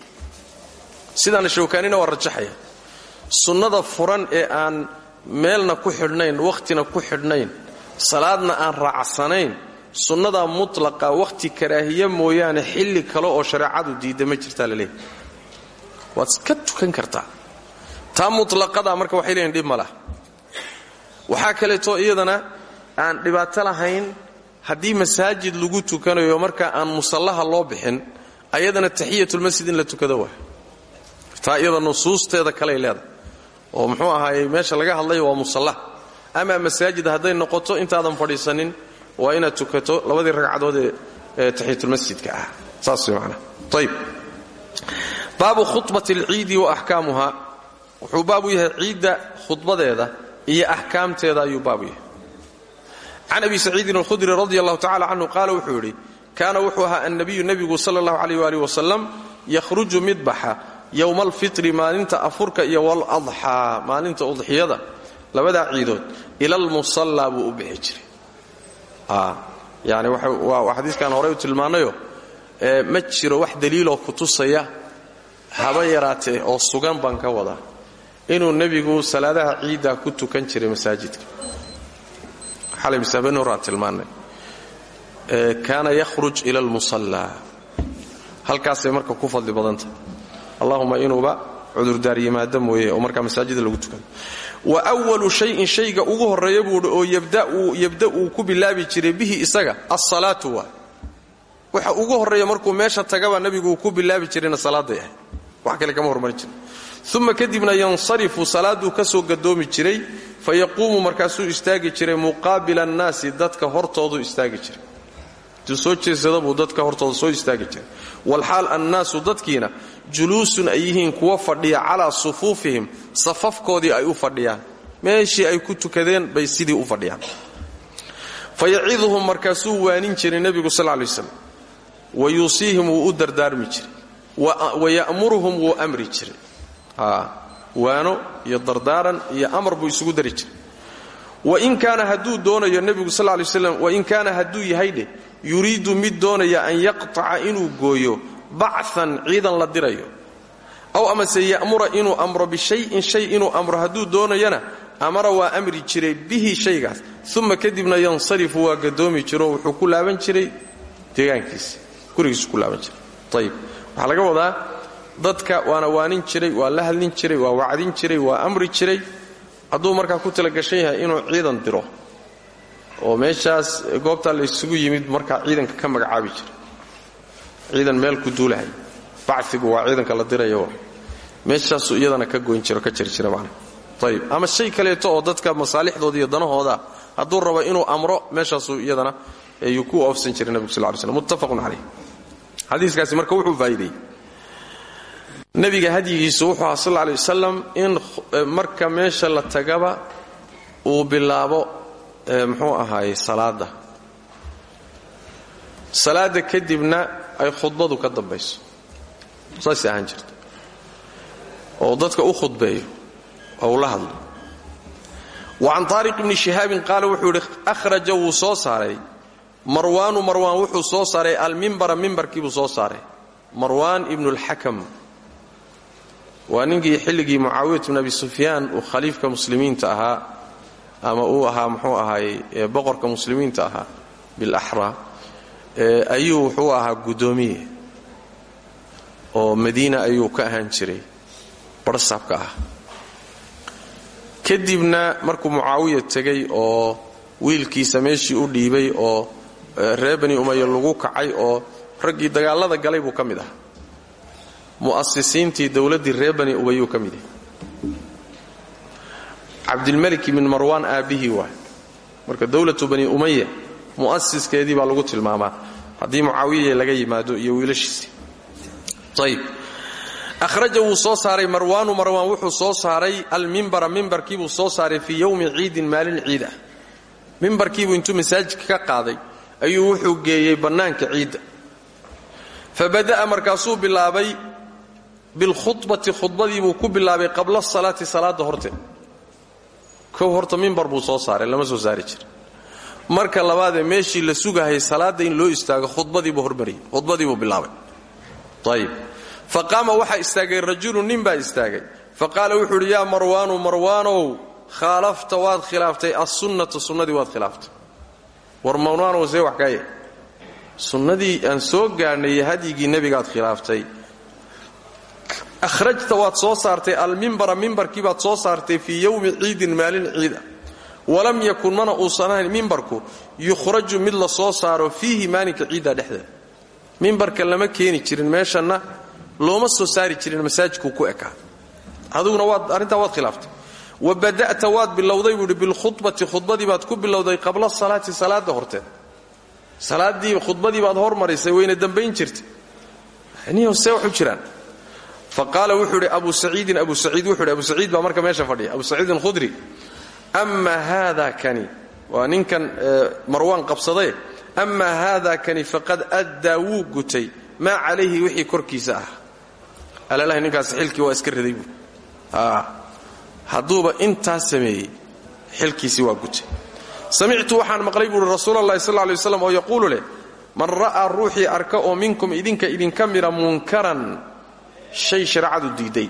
sidaana shawkaanina waa rajaxaya. Sunnada furan ee aan meelna ku xidhnayn wakhtina ku xidhnayn salaadna aan raacsanayn sunnadaa mutlaqa wakhti karaahiye mooyaane xilli kale oo shareecadu diidda ma jirtaa la leeyahy waad iska tukan kartaa. Taa mutlaqadaa marka waxay leeyihiin dhib ma lah waxaa kaleeto iyadana aan dhibaato lahayn haddii masaajid lagu tukanayo marka aan musallaha loo bixin ayadana taxiyatulmasjid in la tukado waa. Taa nusuusteeda kaley leedahay. Oo muxuu ahaayey meesha laga hadlayo waa musallaha ama masaajid hadday noqoto intaadan fadhiisanin waa inaad tukato labadii ragcadood ee taxiyatulmasjidka ah. Saas way macnaha ayib baabu khudbati alciidi wa axkaamuha wuxuu baabu yahay ciidda khudbadeeda iyo axkaamteeda ayuu baabu yahay. Can abi saciidin alkhudri radi allahu tacala canhu qaala wuxuu yidhi kaana wuxuu ahaa annabiyu nebigu sala allahu calayh waali wasalam yakhruju mid baxa yowma alfitri maalinta afurka iyo waladxaa maalinta udxiyada labadaa ciidood ila almusallaa buu u bixi jiray. Yani u tilmaanayo ma jiro wax daliiloo kutusaya haba yaraatee oo sugan baan ka wadaa. Inuu nebigu salaadaha ciiddaa ku tukan jiray masaajidka. Horaan tilmaannay. Kaana yakhruj ila almusallaa halkaasay marka ku fadli badanta allahuma inuuba cudurdaar yimaada mooye oo markaa masaajida lagu tukado wa walu shayin shayga ugu horreeya buuhi oo yabda uu ku bilaabi jiray bihi isaga alsalaatu waa waxa ugu horreeya markuu meesha tagaba nebigu uu ku bilaabi jirayna salaaday ahay wax kale kama hormari jira uma kadibna yansarifu salaaduu ka gadoomi jiray fa yaquumu markaasuu istaagi jiray muqaabila annaasi dadka hortooduu istaagi jiray. Intuu soo jeesada buu dadka hortooda soo istaagi jiray. Walxaal annaasu dadkiina juluusun ay kuwa fadhiya calaa sufuufihim safafkoodii ay u fadhiyaan. Meeshii ay ku tukadeen bay sidii u fadhiyaan. Fa yaciduhum markaasuu waanin jiray nebigu sal lay slam wa yuusiihim wuu u dardaarmi jiray. Wa ya'muruhum wuu amri jiray. Waano iyo dardaaran iyo amar buu isugu dari jiray. Wain kaana hadduu doonayo nebigu sal lay slam wain kaana hadduu yahay dheh yuriidu mid doonaya an yaqtaca inuu gooyo bachan ciidan la dirayo. Aw amase ya'mura inuu amro bishayin shay inuu amro hadduu doonayana amara waa amri jiray bihi shaygaas. Uma kadibna yansarifu waa gadoomi jiro wuxuu ku laaban jiray deegaankiisa gurigiisu ku laaban jiray. Ayib waxaa laga wadaa dadka waana waanin jiray waa la hadlin jiray waa wacdin jiray waa amri jiray. Hadduu markaa ku talagashan yahay inuu ciidan diro oo meeshaas goobtaa la isugu yimid markaa ciidanka ka magacaabi jiray. Ciidan meel ku duulahay. Bacigu waa ciidanka la dirayo. Meeshaasuu iyadana ka goyn jiro ka jari jira man ayib ama shay kaleeto oo dadka masaalixdooda danahooda hadduu rabo inuu amro meeshaasuu iyadana yuu ku oofsan jiray nebigu sal slm muttafaqun caleyh xadiiskaasi marka wuxuu faa'iideeyey nebiga hadyigiisu wuxuu aha sal ley in marka meesha la tagaba uu bilaabo muxuu ahaayey salaada. Salaada kadibna ay khudbadu ka dambayso. Saasay ahaan jirta oo dadka u khudbeeyo oo uu la hadlo. Wa can taariq ibni shihaabin qaala wuxuu yidhi marwaanu marwaan wuxuu soo saaray almimbara mimbarkiibuu soo saaray. Marwaan ibnu lxakam waa ninkii xilligii mucaawiyat bn abi sufyaan uu khaliifka muslimiinta ahaa ama uu ahaa muxuu ahaayey boqorka muslimiinta ahaa bilaxra ayuu wuxuu ahaa guddoomiye oo madiina ayuu ka ahaan jiray barsaabka ah. Kadibna markuu mucaawiya tegay oo wiilkiisa meeshii u dhiibay oo reer bani umaya lagu kacay oo raggii dagaalada galay buu ka mid ahaa mu'asisiintii dowladdii reer bani umayuu ka mid yahay ibn marwaan aabbihii waay marka dowlatu bani umaya mu'asiskeedii baa lagu tilmaamaa. Haddii mucaawiya laga yimaado iyo wiilashiisii. Ayb ahraja soo saaray marwaanu. Marwaan wuxuu soo saaray almimbara mimbarkiibuu soo saaray fii yowmi ciidin maalin ciid ah mimbarkiibuu intuu masaajidka ka qaaday ayuu wuxuu geeyey bannaanka ciidda. Fa bada'a markaasuu bilaabay bilkhudbati khudbadiibuu ku bilaabay qabla salaati salaadda horteed kow horta mimbar buu soo saaray lama soo saari jira marka labaadee meeshii la sugahayay salaadda in loo istaago khudbadiibuu hormariyey khudbadiibuu bilaabay. Ayib fa qaama istaagay rajulun nin baa istaagay. Fa qaala wuxuu idhi yaa marwaanu marwaanow khaalafta waad khilaaftay assunnata sunnadii waad khilaaftay war marwaanow see wax kaaya sunnadii aan soo gaadhnay hadyigii nebigaad khilaaftay. Akhrajta waad soo saartay almimbara mimbarkii baad soo saartay fii yowmi ciidin maalin ciida walam yakun mana uusan ahayn mimbarku yukhraju mid la soo saaro fiihi maalinka ciidda dhexdeeda. Mimbarka lama keeni jirin meeshanna looma soo saari jirin masaajidkuu ku ekaa aduguna waad arrintaa waad khilaaftay wa bada'ta waad bilowday buuhi bilkhudbati khudbadii baad ku bilowday qabla salaati salaadda horteed salaaddii khudbadii baad hormarisay wayna dambayn jirtay niyo see waxu jiraan fa qaala wuxuu idhi abu saciidin abu saciid wuxuu idhi abu saciid baa marka meesha fadhiya abu saciidin khudri ama haada kani waa ninkan marwaan qabsadaye ama haada kani faqad addaa wuu gutay maa calayhi wixii korkiisa ah alalahi ninkaas xilkii waa iska riday buu hadduuba intaas sameeyey xilkiisii waa gutay samictu waxaan maqlay buuhi rasuul allahi sal lay waslam oo yaquulu leh man ra'aa ruuxii arka oo minkum idinka idinka mida munkaran shay shareecadu diiday.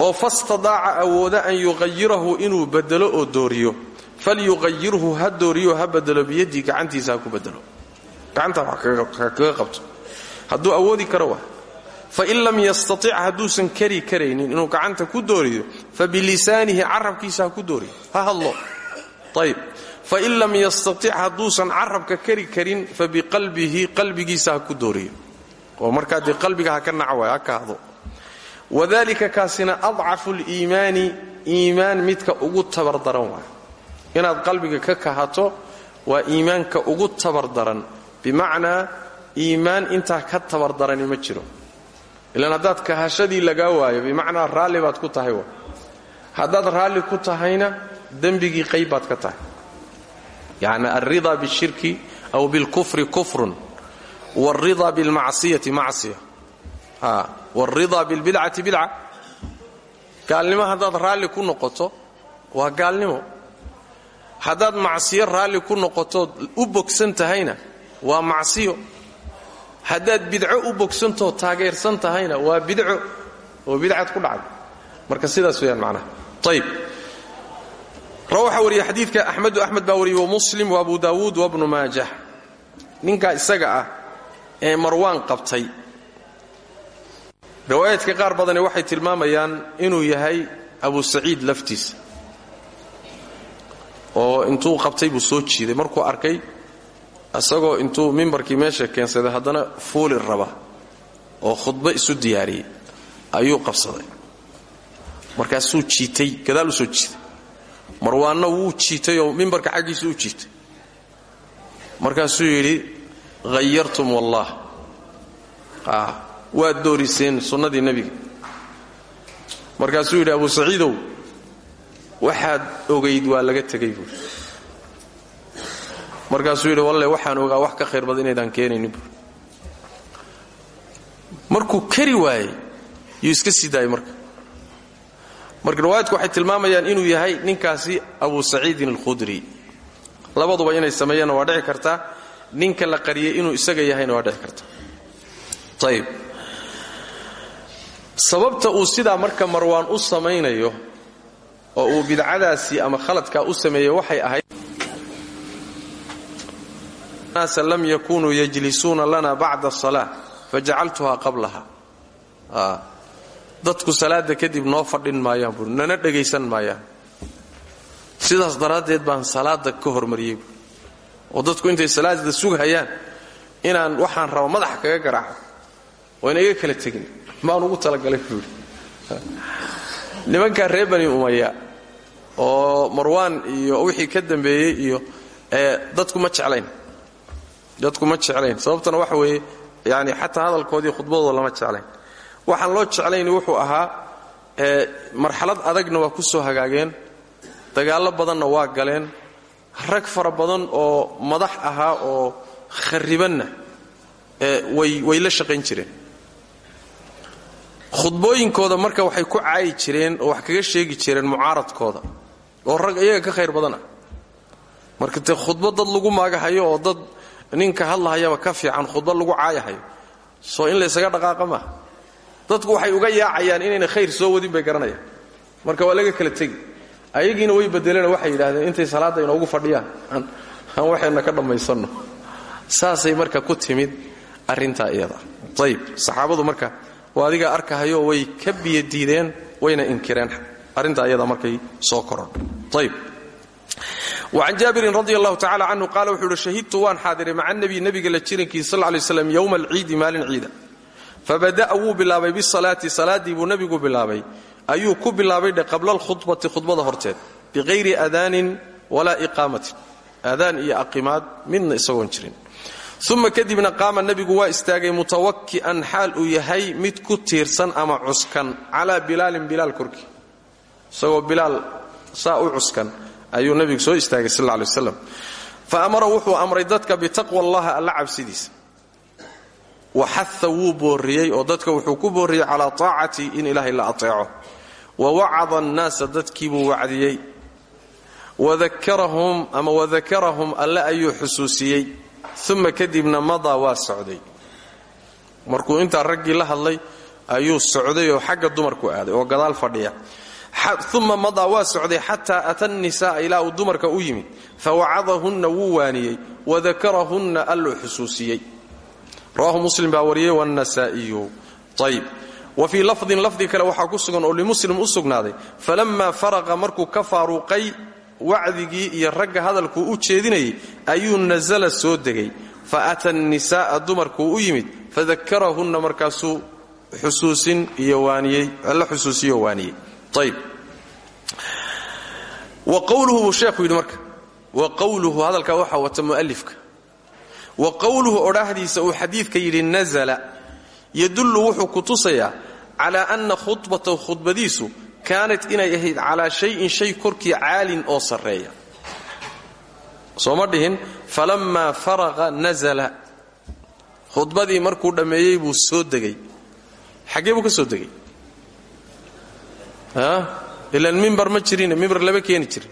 Oo fastadaaca awooda an yuqayirahu inuu bedelo oo dooriyo. Falyuqayirhu ha dooriyo ha bedelo biyadii gacantiisa ha ku bedelo gacanta wax kaga qabto. Hadduu awoodi karo wa fain lam yastatic hadduusan kari karaynin inuu gacanta ku dooriyo fabilisaanihi carabkiisa ha ku dooriyo. Ha hadlo. Ayb fain lam yastatic hadduusan carabka kari karin fabiqalbihi qalbigiisa ku dooriyo. Oo markaa dee qalbiga ha ka naca waay ha kahdo wadalika kaasina adcafu liimaani iimaan midka ugu tabardaran waay inaad qalbiga ka kahato waa iimaanka ugu tabardaran. Bimacnaa iimaan intaa ka tabardarani ma jiro ilaan haddaad kahashadii lagaa waayo bimacnaa raalli baad ku tahay wa. Haddaad raalli ku tahayna dembigii qayb baad ka tahay. Yacni alridaa bishirki aw bilkufri kufrun waalridaa bilmacsiyati macsiya. Waalridaa bilbidcati bidca. Gaalnimo haddaad raalli ku noqoto waa gaalnimo. Haddaad macsiyo raalli ku noqotood u bogsan tahayna waa macsiyo haddaad bidco u bogsantoo taageersan tahayna waa bidco oo bidcad ku dhacday marka sidaas weyaan macnaha. Ayb waxaa wariya xadiidka axmedu axmed baa wariyey wamuslim wa abu daawuud wabnu maajah. Ninkaa isaga ah ee marwaan qabtay. Riwaayaadka qaar badani waxay tilmaamayaan inuu yahay abu saciid laftiisa. Oo intuu qabtay buu soo jiiday. Markuu arkay isagoo intuu mimbarkii meesha keensaday haddana fuuli raba oo khudbo isu diyaariyey ayuu qabsaday. Markaasuu jiitay gadaal u soo jiitay. Marwaanna wuu jiitay oo mimbarka xaggiisu u jiitay. Markaasuu yidhi hayartum wallaah waad dooriseen sunnadii nebiga. Markaasuu yidhi abu saciidow waxaad ogayd waa laga tegay buuri markaasuu yidhi walle waxaan ogaa wax ka khayr badan inaydaan keenaynin markuu kari waayey yuu iska sii daayay marka. Riwaayadku waxay tilmaamayaan inuu yahay ninkaasi abu saciidin alkhudri. Labaduba inay sameeyeenna waa dhici kartaa ninka la qariyey inuu isaga yahayna waa dhici karta. Ayib sababta uu sidaa marka marwaan u samaynayo oo uu bidcadaasi ama khaladkaa u sameeyey waxay ahayd naasa lam yakunuu yajlisuuna lana bacda asalaa fajacaltuhaa qablaha dadku salaada kadib noo fadhin maayaan buui nana dhegaysan maayaan sidaas daraaddeed baan salaada ka hormariyey buui oo dadku intay salaada sughayaan inaan waxaan raba madaxa kaga garaaco oo ina iga kala tegin maan ugu talagalay buui nimankaa reer bani umaya oo marwaan iyo wixii ka dambeeyey iyo dadku dadku ma jeclayn. Sababtana waxa weeye yani xataa hadalkoodii khudbadooda lama jeclayn. Waxaan loo jeclayni wuxuu ahaa marxalad adagna waa ku soo hagaageen dagaallo badanna waa galeen rag fara badan oo madax ahaa oo kharibanna way la shaqayn jireen. Khudbooyinkooda marka waxay ku caayi jireen oo wax kaga sheegi jireen mucaaradkooda oo rag iyaga ka khayr badan ah marka dee khudbo dad lagu maagahayo oo dad ninka hadlahayaba ka fiican khudba lagu caayahayo soo in laysaga dhaqaaqa maaha dadku waxay uga yaacayaan inayna khayr soo wadin bay garanayaan. Marka waa laga kala tegi. Ayagiina way bedeleen waxay yidhahdeen intay salaadda inoogu fadhiyaan. Aan waxayna ka dhammaysanno. Saasay marka ku timid arrintaa iyada. Ayib saxaabadu marka waa adigaa arkahayo way ka biyadiideen wayna inkireen arrintaa iyada markay soo koron ayib wacan jaabirin radi allahu tacala canhu qaala wuxuu uhi shahidtu waan xaadiray maca nebi nebiga la jirankiisa sal lay slam yowma alciidi maalin ciida fabada'a wuu bilaabay bisalaati salaaddii buu nebigu bilaabay ayuu ku bilaabay dhe qabla alkhudbati khudbada horteed biqayri adaanin walaa iqaamatin aadaan iyo aqimaad midna isagoon jirin uma kadibna qaama nebigu waa istaagay mutawaki'an xaal uu yahay mid ku tiirsan ama cuskan calaa bilaalin bilaal korkii isagoo ayuu nebigu soo istaagay sal lay waslam fa amara wuxuu amray dadka bitaqwa allaha alla cabsidiisa wa xaa wuu booriyey oo dadka wuxuu ku booriyey calaa taacati in ilaahay la ateeco. Wa wacada annaasa dadkiibuu wacdiyey. Wadakarahum ama wadakarahum alle ayuu xusuusiyey. Uma kadibna madaa waa socday. Markuu intaa raggii la hadlay ayuu socday oo xagga dumarku aaday oo gadaal fadhiya uma madaa waa socday xataa ata nisaaa ilaa uu dumarka u yimid. Fawacadahunna wuu waaniyey wadakarahunna alluu xusuusiyey. Rawahu muslim baa wariyey wannasaa'iyu ayb wa fii lafdin lafdi kale waxaa ku sugan oo limuslim u sugnaaday. Falammaa faraqa markuu ka faaruuqay wacdigii iyo ragga hadalkuu u jeedinayay ayuu nasala soo degay. Fa ata nisaa'a dumarkuu u yimid. Fadakarahunna markaasuu xusuusin iyo waaniyey alla xusuusiyo waaniyey qowluhu buu sheekhu yidhi marka wa qowluhu hadalkaa waxaa wata mu'alifka wa qowluhu odhaahdiisa uu xadiidka yidhi nazala. Yadullu wuxuu ku tusayaa calaa anna khudbatahu khudbadiisu kaanat inay ahayd calaa shayin shay korkii caalin oo sarreeya. Sooma dhihin? Falammaa faraqa nazala. Khudbadii markuu dhammeeyey buu soo degay. Xaggee buu ka soo degay ilaan mimbar ma jirine mimbar lama keeni jirin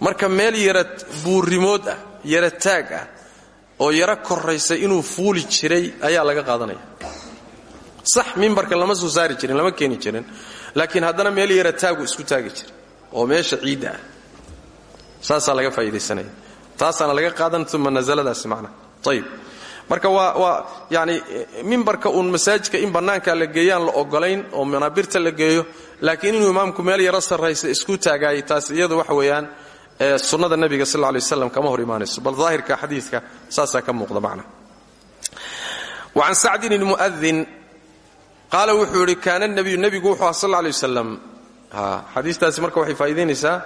marka meel yara buurimood ah yara taag ah oo yaro koraysa inuu fuuli jiray ayaa laga qaadanaya. Sax mimbarka lama soo saari jirin lama keeni jirin laakiin haddana meel yara taagu isku taagi jira oo meesha ciidda ah. Saasaa laga faa'idaysanaya taasaana laga qaadan uma nasaladaasi macna. Ayib marka waa yani mimbarka uun masaajidka in bannaanka la geeyaan la ogolayn oo manaabirta la geeyo laakiin inuu imaamku meel yaro sarraysa isku taagaayay taas iyadu waxa weeyaan sunnada nebiga sal lay waslam kama hor imaanayso bal daahirka xadiidka saasaa ka muuqda macna. Wacan sacdin ilmu'adin qaala wuxuu yidhi kaana nabiyu nebigu wuxuu aha sal lay wasalam xadiistaasi marka waxay faa'idaynaysaa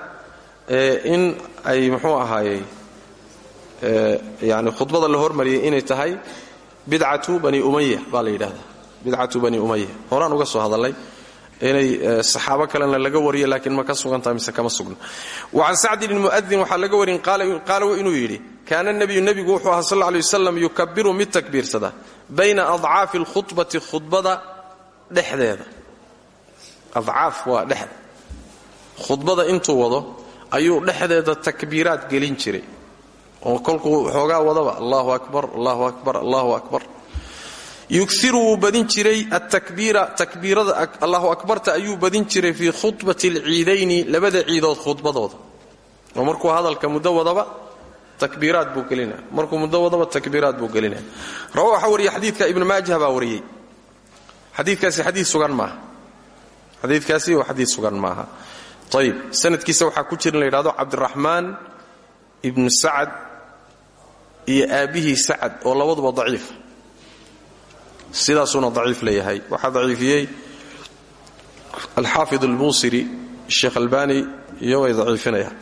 in ay muxuu ahaayey yani khudbada la hormariyay inay tahay bidcatu bani umaya baa la yidhahdaa bidcatu bani umaya horaan uga soo hadallay inay saxaabo kalena laga wariyo laakiin ma ka sugantaha mise kama sugna wacan sacdin ilmu'adin waxaa laga warin qaala inuu yidhi kaana nebiyu nebigu wuxuu ahaa sal lay wasalam yukabiru mid takbiirsada bayna adcaafi alkhudbati khudbada dhexdeeda. Adcaaf waa dhexda. Khudbada intuu wado ayuu dhexdeeda takbiiraad gelin jiray oo kolkuu xoogaa wadaba allahu akbar allahu akbar allahu akbar. Yugiru badin jiray atakbiira takbiirada allahu akbarta ayuu badin jiray fii khudbati alciidayni labada ciidood khudbadooda. Oo hadalka muddo wadaba takbiiraad buu gelinaya markuu muddo wadaba takbiiraad buu gelinaya rawa waxaa wariya xadiidka ibnu maajah baa wariyey. Xadiidkaasi xadiid sugan maaha. Xadiidkaasi waa sugan maaha. Ayib sanadkiisa waxaa ku jira in la yidhahdo cabdiraxmaan iyo aabbihii sacad oo labaduba daciifa sidaasuuna daciif leeyahay waxaa daciifiyey alxaafid albuusiri sheekh albani iyo way daciifinayaan.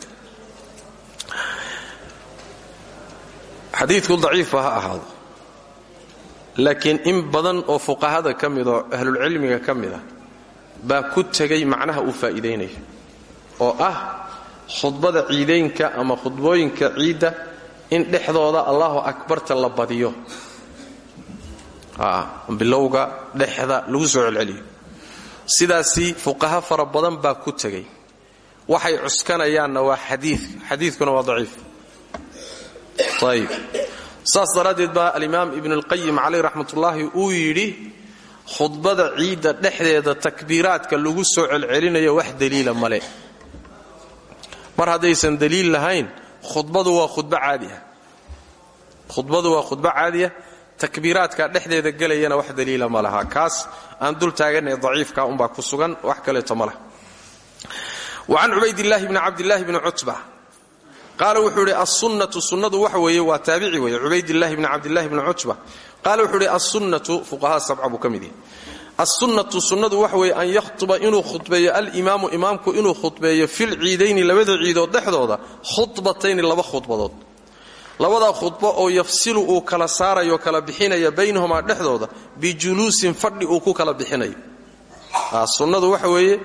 Xadiidku daciifa ha ahaado. Laakiin in badan oo fuqahada ka mid oo ahlulcilmiga ka mid a baa ku tegay macnaha uu faa'iidaynayo oo ah khudbada ciidaynka ama khudbooyinka ciidda in dhexdooda allahu akbarta la badiyo. Bilowga dhexda lagu soo celceliyo. Sidaasi fuqaha fara badan baa ku tegay. Waxay cuskanayaanna waa xadii xadiidkuna waa daciif. Ayib saas daraaddeed baa alimaam ibn اlqayim caleyh raxmatullaahi uu yidhi khudbada ciidda dhexdeeda takbiiraadka lagu soo celcelinayo wax daliila male mar haddaysan daliil lahayn khudbadu waa khudbo caadiah khudbadu waa khudbo caadiya. Takbiiraadka dhexdeeda gelayana wax daliila ma laha. Kaas aan dul taaganay daciifka unbaa ku sugan wax kaleeto ma laha. Wa can cubaydillaahi bni cabdillaahi bni cutba. Qaala wuxuu idhi assunnatu sunnadu waxa weeye waa taabici weeye. Cubaydillahi bni cabdillahi bni cutba. Qaala wuxuu idhi assunnatu fuqahaa sabca buu ka mid yahay assunnatu sunnadu waxa weeye an yakhtuba inuu khudbeeyo alimaamu imaamku inuu khudbeeyo fil ciidayni labada ciidood dhexdooda khudbatayni laba khudbadood. Labadaa khudbo oo yafsilu uu kala saarayo kala bixinaya baynahumaa dhexdooda bijuluusin fadhi uu ku kala bixinayo sunnadu waxa weeye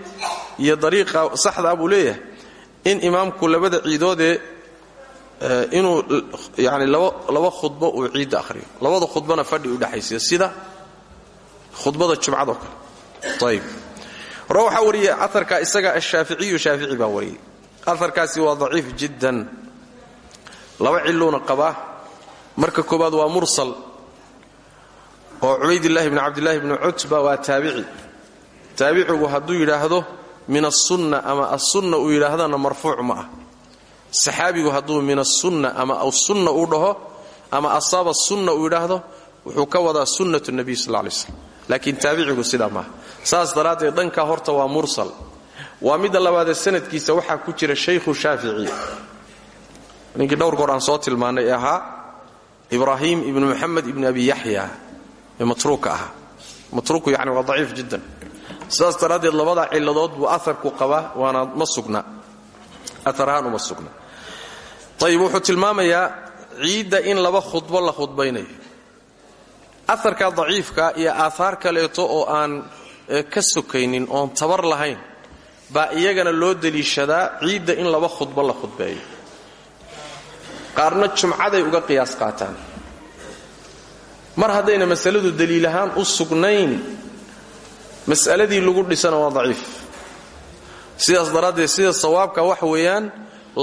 iyo dariiqa saxdaa buu leeyahay in imaamku labada ciidoodee inuu yani laba khudbo uu ciidda ahriyo labada khudbona fadhi u dhexaysiyo sida khudbada jumcadoo kale. Ayb hore waxaa wariyey aarka isaga ashaaficiyu shaafici baa wariyey aarkaasi waa daciif jiddan. Laba ciluuna qabaa marka koobaad waa mursal. Oo cubaydillahi bni cabdillahi bni cutba waa taabici. Taabicigu hadduu yidhaahdo min asunna ama asunna uu yidhaahdana marfuuc ma ah. Saxaabigu hadduu min asunna ama asunna uu dhaho ama asaaba sunna uu yidhaahdo wuxuu ka wadaa sunnat nabiy sal lay slam laakiin taabicigu sidaa maaha saas daraaddeed dhankaa horta waa mursal. Waa midda labaadee sanadkiisa waxaa ku jira shaykhu shaafici. Ninkii dhowr goor aan soo tilmaannay ee ahaa ibraahim ibnu muxamed abi yaxya ee matruuka ahaa. Matruuku waa daciif jiddan. Sidaas daraaddeed labadaa ciladood buu aarku qabaa waana ma sugna. Aar ahaan wuxuu tilmaamayaa ciidda in laba khudbo la khudbaynayo aarka daciifka iyo aahaar kaleeto oo aan ka sokaynin oon tabar lahayn baa iyagana loo deliishadaa ciidda in laba khudbo la khudbeeyo. Qaarna jumcaday uga qiyaas qaataan. Mar haddayna masaladu daliil ahaan u sugnayn mas'aladii lagu dhisana waa daciif. Sidaas daraaddeed sida sawaabka waxa weeyaan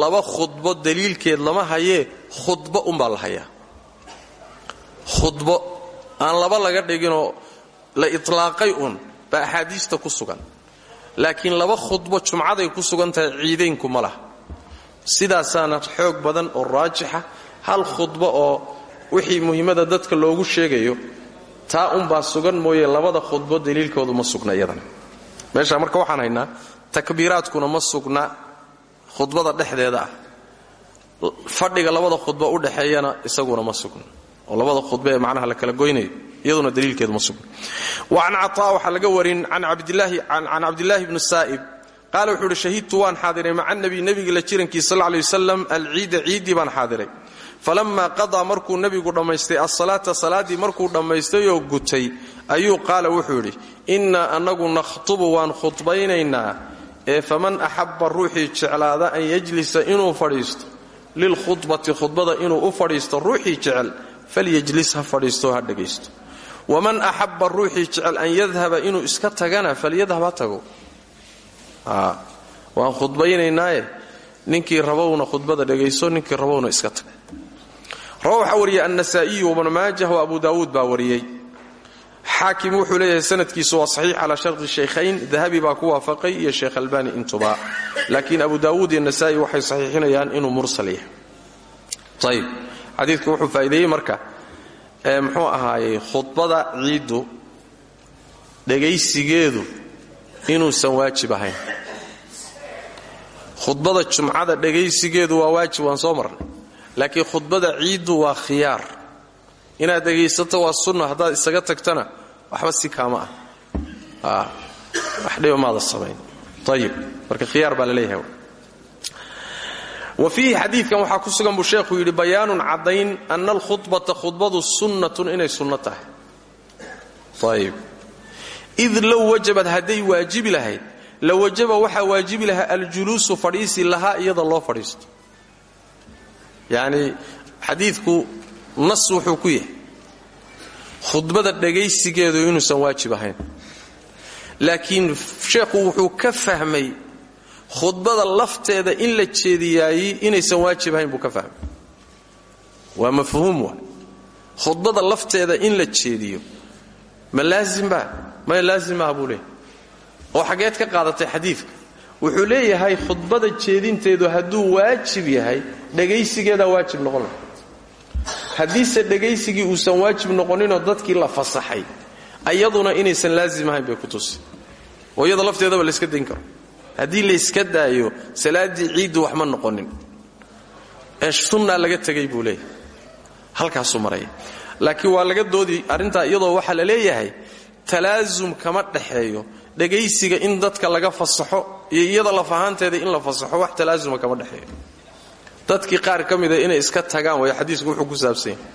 laba khudbo daliilkeed lama hayee khudbo umbaa la hayaa. Khudbo aan laba laga dhiginoo la itlaaqay un baa axaadiista ku sugan. Laakiin laba khudbo jumcaday ku sugan tahay ciidaynku ma laha. Sidaasaana xoog badan oo raajixa hal khudbo oo wixii muhimmada dadka loogu sheegayo taa unbaa sugan mooye labada khudbo daliilkoodu ma sugna meesha marka waxaan haynaa takbiiraadkuna ma sugna khudbada dhexdeeda ah. Fadhiga labada khudbo u dhexeeyana isaguna ma sugna oo labada khudbo ee macnaha la kala goynayo iyaduna daliilkeedu ma sugna wa can cataa waxaa laga warin can cabdillaahi bni saa'ib. Qaala wuxuu uhi shahidtu waan xaadiray maca nabi nebiga la jirankii sal ley wasalam alciida ciiddii baan xaadiray. Falammaa qadaa markuu nebigu dhammaystay asalaata salaaddii markuu dhammaystayoo gutay ayuu qaala wuxuu yidhi innaa annagu nakhtubu waan khudbaynaynaa ee faman axabba ruuxii jeclaada an yajlisa inuu fadhiisto lilkhudbati khudbada inuu u fadhiisto ruuxii jecel falyajlis ha fadhiisto ha dhegaysto waman axabba ruuxii jecel an yadhaba inuu iska tagana falyadhab ha waan khudbaynaynaaye ninkii rabowna khudbada dhegayso ninkii rabowna iska tag rawa waxaa wariyey annasaa'iyu wabnu maajah wa abu daawuud baa wariyey xaakim wuxuu leeyahay sanadkiisu waa saxiix calaa shardi shaykhayn. Dahabi baa ku waafaqay iyo sheekh albani intuba. Laakiin abu daawuud iyo nasaa'i waxay saxiixinayaan xadiidku wuxuu faa'iideeyey marka muxuu ahaayey khudbada ciiddu dhegaysigeedu inuusan waajib ahayn. Khudbada jumcada dhegaysigeedu waa waajib waan soo marnay. Laakiin khudbada ciiddu waa khiyaar. Inaad dhegaysato waa sunna haddaad isaga tagtana waxba si kaama ah. Wax dhiba maada samayn. Ayib marka khiyaar baa la leeyahay wa fiihi xadiidkan waxaa ku sugan buu sheekhu yidhi bayaanun caddayn ana alkhudbata khudbadu sunnatun inay sunno tahay. Ayib. Id low wajabad hadday waajibi lahayd la wajaba waxaa waajibi lahaa aljuluusu fadhiisi lahaa iyada loo fadhiisto. Yacni xadiidku nas wuxuu ku yahay khudbada dhagaysigeedu inuusan waajib khudbada lafteeda in la jeediyaayey inaysan waajib ahayn buu ka fahmay. Waa mafhuum wa. Khudbada lafteeda in la jeediyo. Ma laazimba maya laazimah buu leeyahy oo xaggeed ka qaadatay xadiidka. Wuxuu leeyahay khudbada jeedinteedu hadduu waajib yahay dhegaysigeedaa waajib noqon laha haddiise dhegaysigii uusan waajib noqoninoo dadkii la fasaxay ayaduna inaysan laazim ahayn bay ku tusi oo iyada lafteedaba layska dayn karo haddii layska daayo salaaddii ciiddu wax ma noqonin. Ee sunnaa laga tegay buu leeyahay. Halkaasuu maraya laakiin waa laga doodi arrintaa iyadoo waxaa la leeyahay talaasum kama dhaxeeyo dhegaysiga in dadka laga fasaxo iyo iyada laf ahaanteeda in la fasaxo wax talaasuma kama dhexeeyo. Dadkii qaar ka inay iska tagaan way xadiisku wuxuu ku saabsan yahay.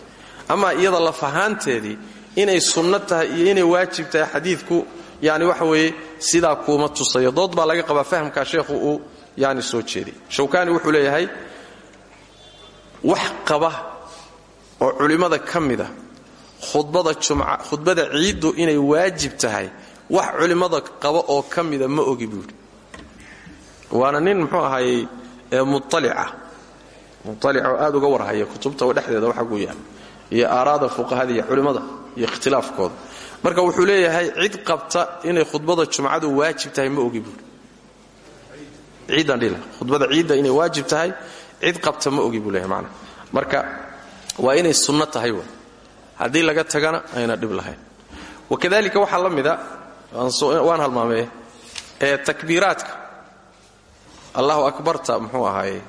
Amaa iyada laf ahaanteedii inay sunno iyo inay waajib tahay xadiidku yani waxa weeye sidaa kuuma tusayo. Dood baa laga qabaa fahamkaa sheekhu uu yani soo jeeday shawkaani wuxuu leeyahay wax qaba oo culimmada ka mida jumca khudbada ciiddu inay waajib tahay wax culimmada qaba oo ka mida ma ogi buuhi waana nin muxuu ahaayey mualica mualic oo aad uga warhaya kutubta dhexdeeda waxa ku yaalla iyo aaraada fuqahada iyo culimmada iyo ikhtilaafkooda marka wuxuu leeyahay cid qabta inay khudbada jumcadu waajib tahay ma ogi buui ciiddandhila khudbada ciidda inay waajib tahay cid qabta ma ogi buu leeyahay macna. Marka waa inay sunno tahay w haddii laga tagana ayna dhib lahayn. Wakadalika waxaa la mida waan halmaamee ee takbiiraadka. Allahu akbarta muxuu ahaaye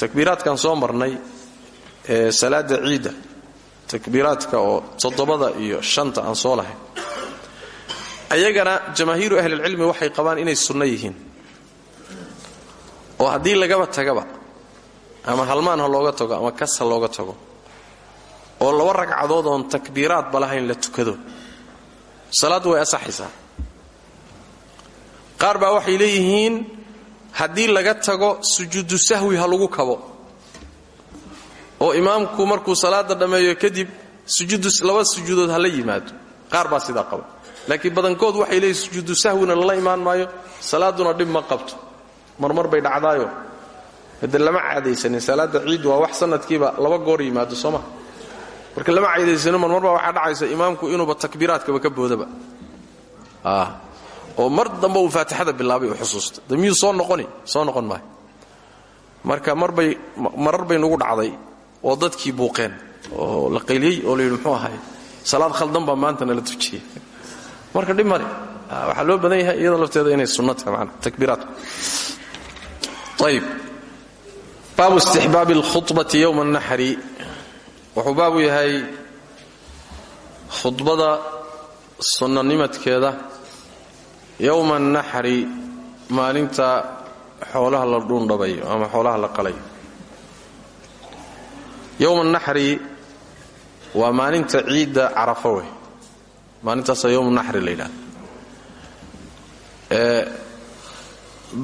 takbiiraadkan soo marnay ee salaada ciidda takbiiraadka oo toddobada iyo shanta aan soo lahayn. Ayagana jamaahiiru ahlilcilmi waxay qabaan inay sunno yihiin. Oo haddii lagaba tagaba ama halmaan ha looga tago ama kas looga tago oo laba ragcadood oon takbiiraadba lahayn la tukado. Salaaddu way asaxaysaa. Qaar baa waxay leeyihiin haddii laga tago sujuudu sahwi ha lagu kabo oo imaamku markuu salaada dhammeeyo kadib laba sujuudood ha la yimaado. Qaar baa sidaa qaba. Laakiin badankood waxay leeyihiin sujuudu sahwina lala imaan maayo salaaduna dhib ma qabto. Marmar bay dhacdaayo. Hade lama caadaysanin salaada ciid waa wax sanadkiiba laba goor yimaado sooma marka lama caadaysanin marmarbaa waxaa dhacaysa imaamku inuuba takbiiraadkaba ka boodaba. Oo mar damba uu faatixada bilaabay u xusuusta. De soo noqoni soo noqon maayo. Marka marbay marar bay nugu dhacday oo dadkii buuqeen oo la qayliyey oo layidhi muxuu ahay? Salaad khaldan baa maanta nala tujiyey. Marka dhib male waxaa loo badan yahay iyada lafteeda inay sunno tahay maana takbiiraadku ayib baabu istixbaabi alkhubati yowma annaxri wuxuu baabu yahay khudbada sunnanimadkeeda yowma annaxri maalinta xoolaha la dhuundhabayo ama xoolaha la qalayo yowma annaxri waa maalinta ciidda carafo wey maalintaasaa yowmu naxri la yidhahda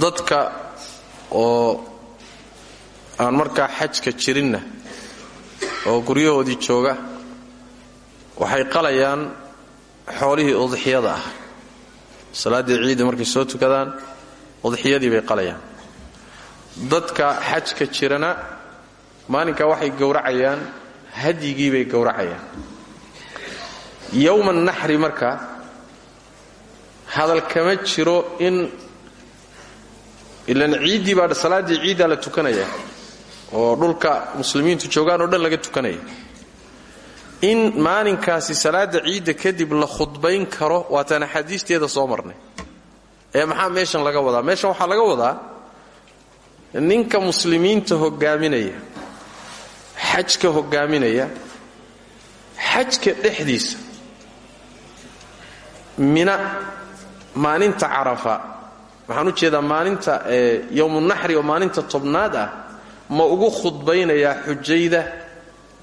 dadka oo aan markaa xajka jirinna oo guryahoodii jooga waxay qalayaan xoolihii udxiyada ah. Salaaddii ciidda markay soo tukadaan udxiyadii bay qalayaan. Dadka xajka jirana maalinkaa waxay gowracayaan hadyigii bay gowracayaan. Yowma naxri marka hadal kama jiro in ilan ciiddii baa salaaddii ciiddaa la tukanaya oo dhulka muslimiintu joogaan oo dhan laga tukanaya. In maalinkaasi salaada ciidda kadib la khudbayn karo waataan axaadiisteeda soo marnay. Ee maxaa meeshan laga wadaa? Meeshan waxaa laga wadaa ninka muslimiinta hogaaminaya xajka hogaaminaya xajka dhexdiisa mina maalinta carafa. Waxaan u jeedaa maalinta yowmunaxri oo maalinta tobnaad ah ma ugu khudbaynayaa xujayda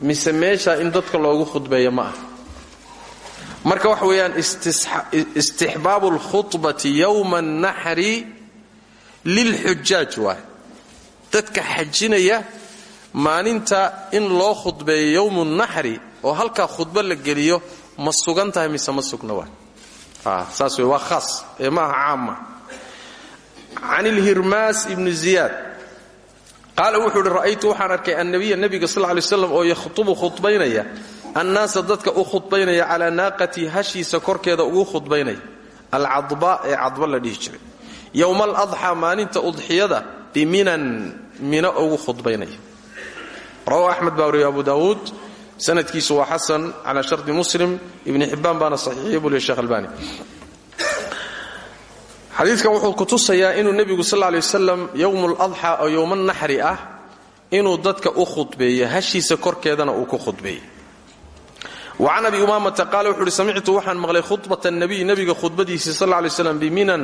mise meesha in dadka loogu khudbeeyo ma marka waxa weeyaan istixbaabu alkhudbati yowma annaxri lilxujaaj waay. Dadka xajinaya maalinta in loo khudbeeyo yowmu naxri oo halkaa khudbo la geliyo ma sugan mise ma sugna waay saas wey waa haas ee maaha caama can ilhirmaas ibni wuxuu ra'aytu waxaan arkay annabiya nebiga sal ly slam oo yakhtubu khudbaynaya annaasa dadka u khudbaynaya calaa naaqatii hashiisa korkeeda ugu khudbaynaya alcadba ee cadba la dhihi jiray. Yowma aladxaa maalinta udxiyada biminan mina ugu khudbaynaya rawahu axmed baa wariyo abu daawuud sanadkiisu waa xasan calaa shardi muslim ibni xibbaan baana saxiixiya buu lihi sheekh albani xadiidkan wuxuu ku tusayaa inuu nebigu sal lay wasalam yowmu ladxa oo yowma naxri ah inuu dadka u khudbeeyo hashiisa korkeedana uu ku khudbeeyey wa can abi umaamata qaala wuxuu uhi samictu waxaan maqlay khudbata nabiy nebiga khudbadiisii sal lay slam biminan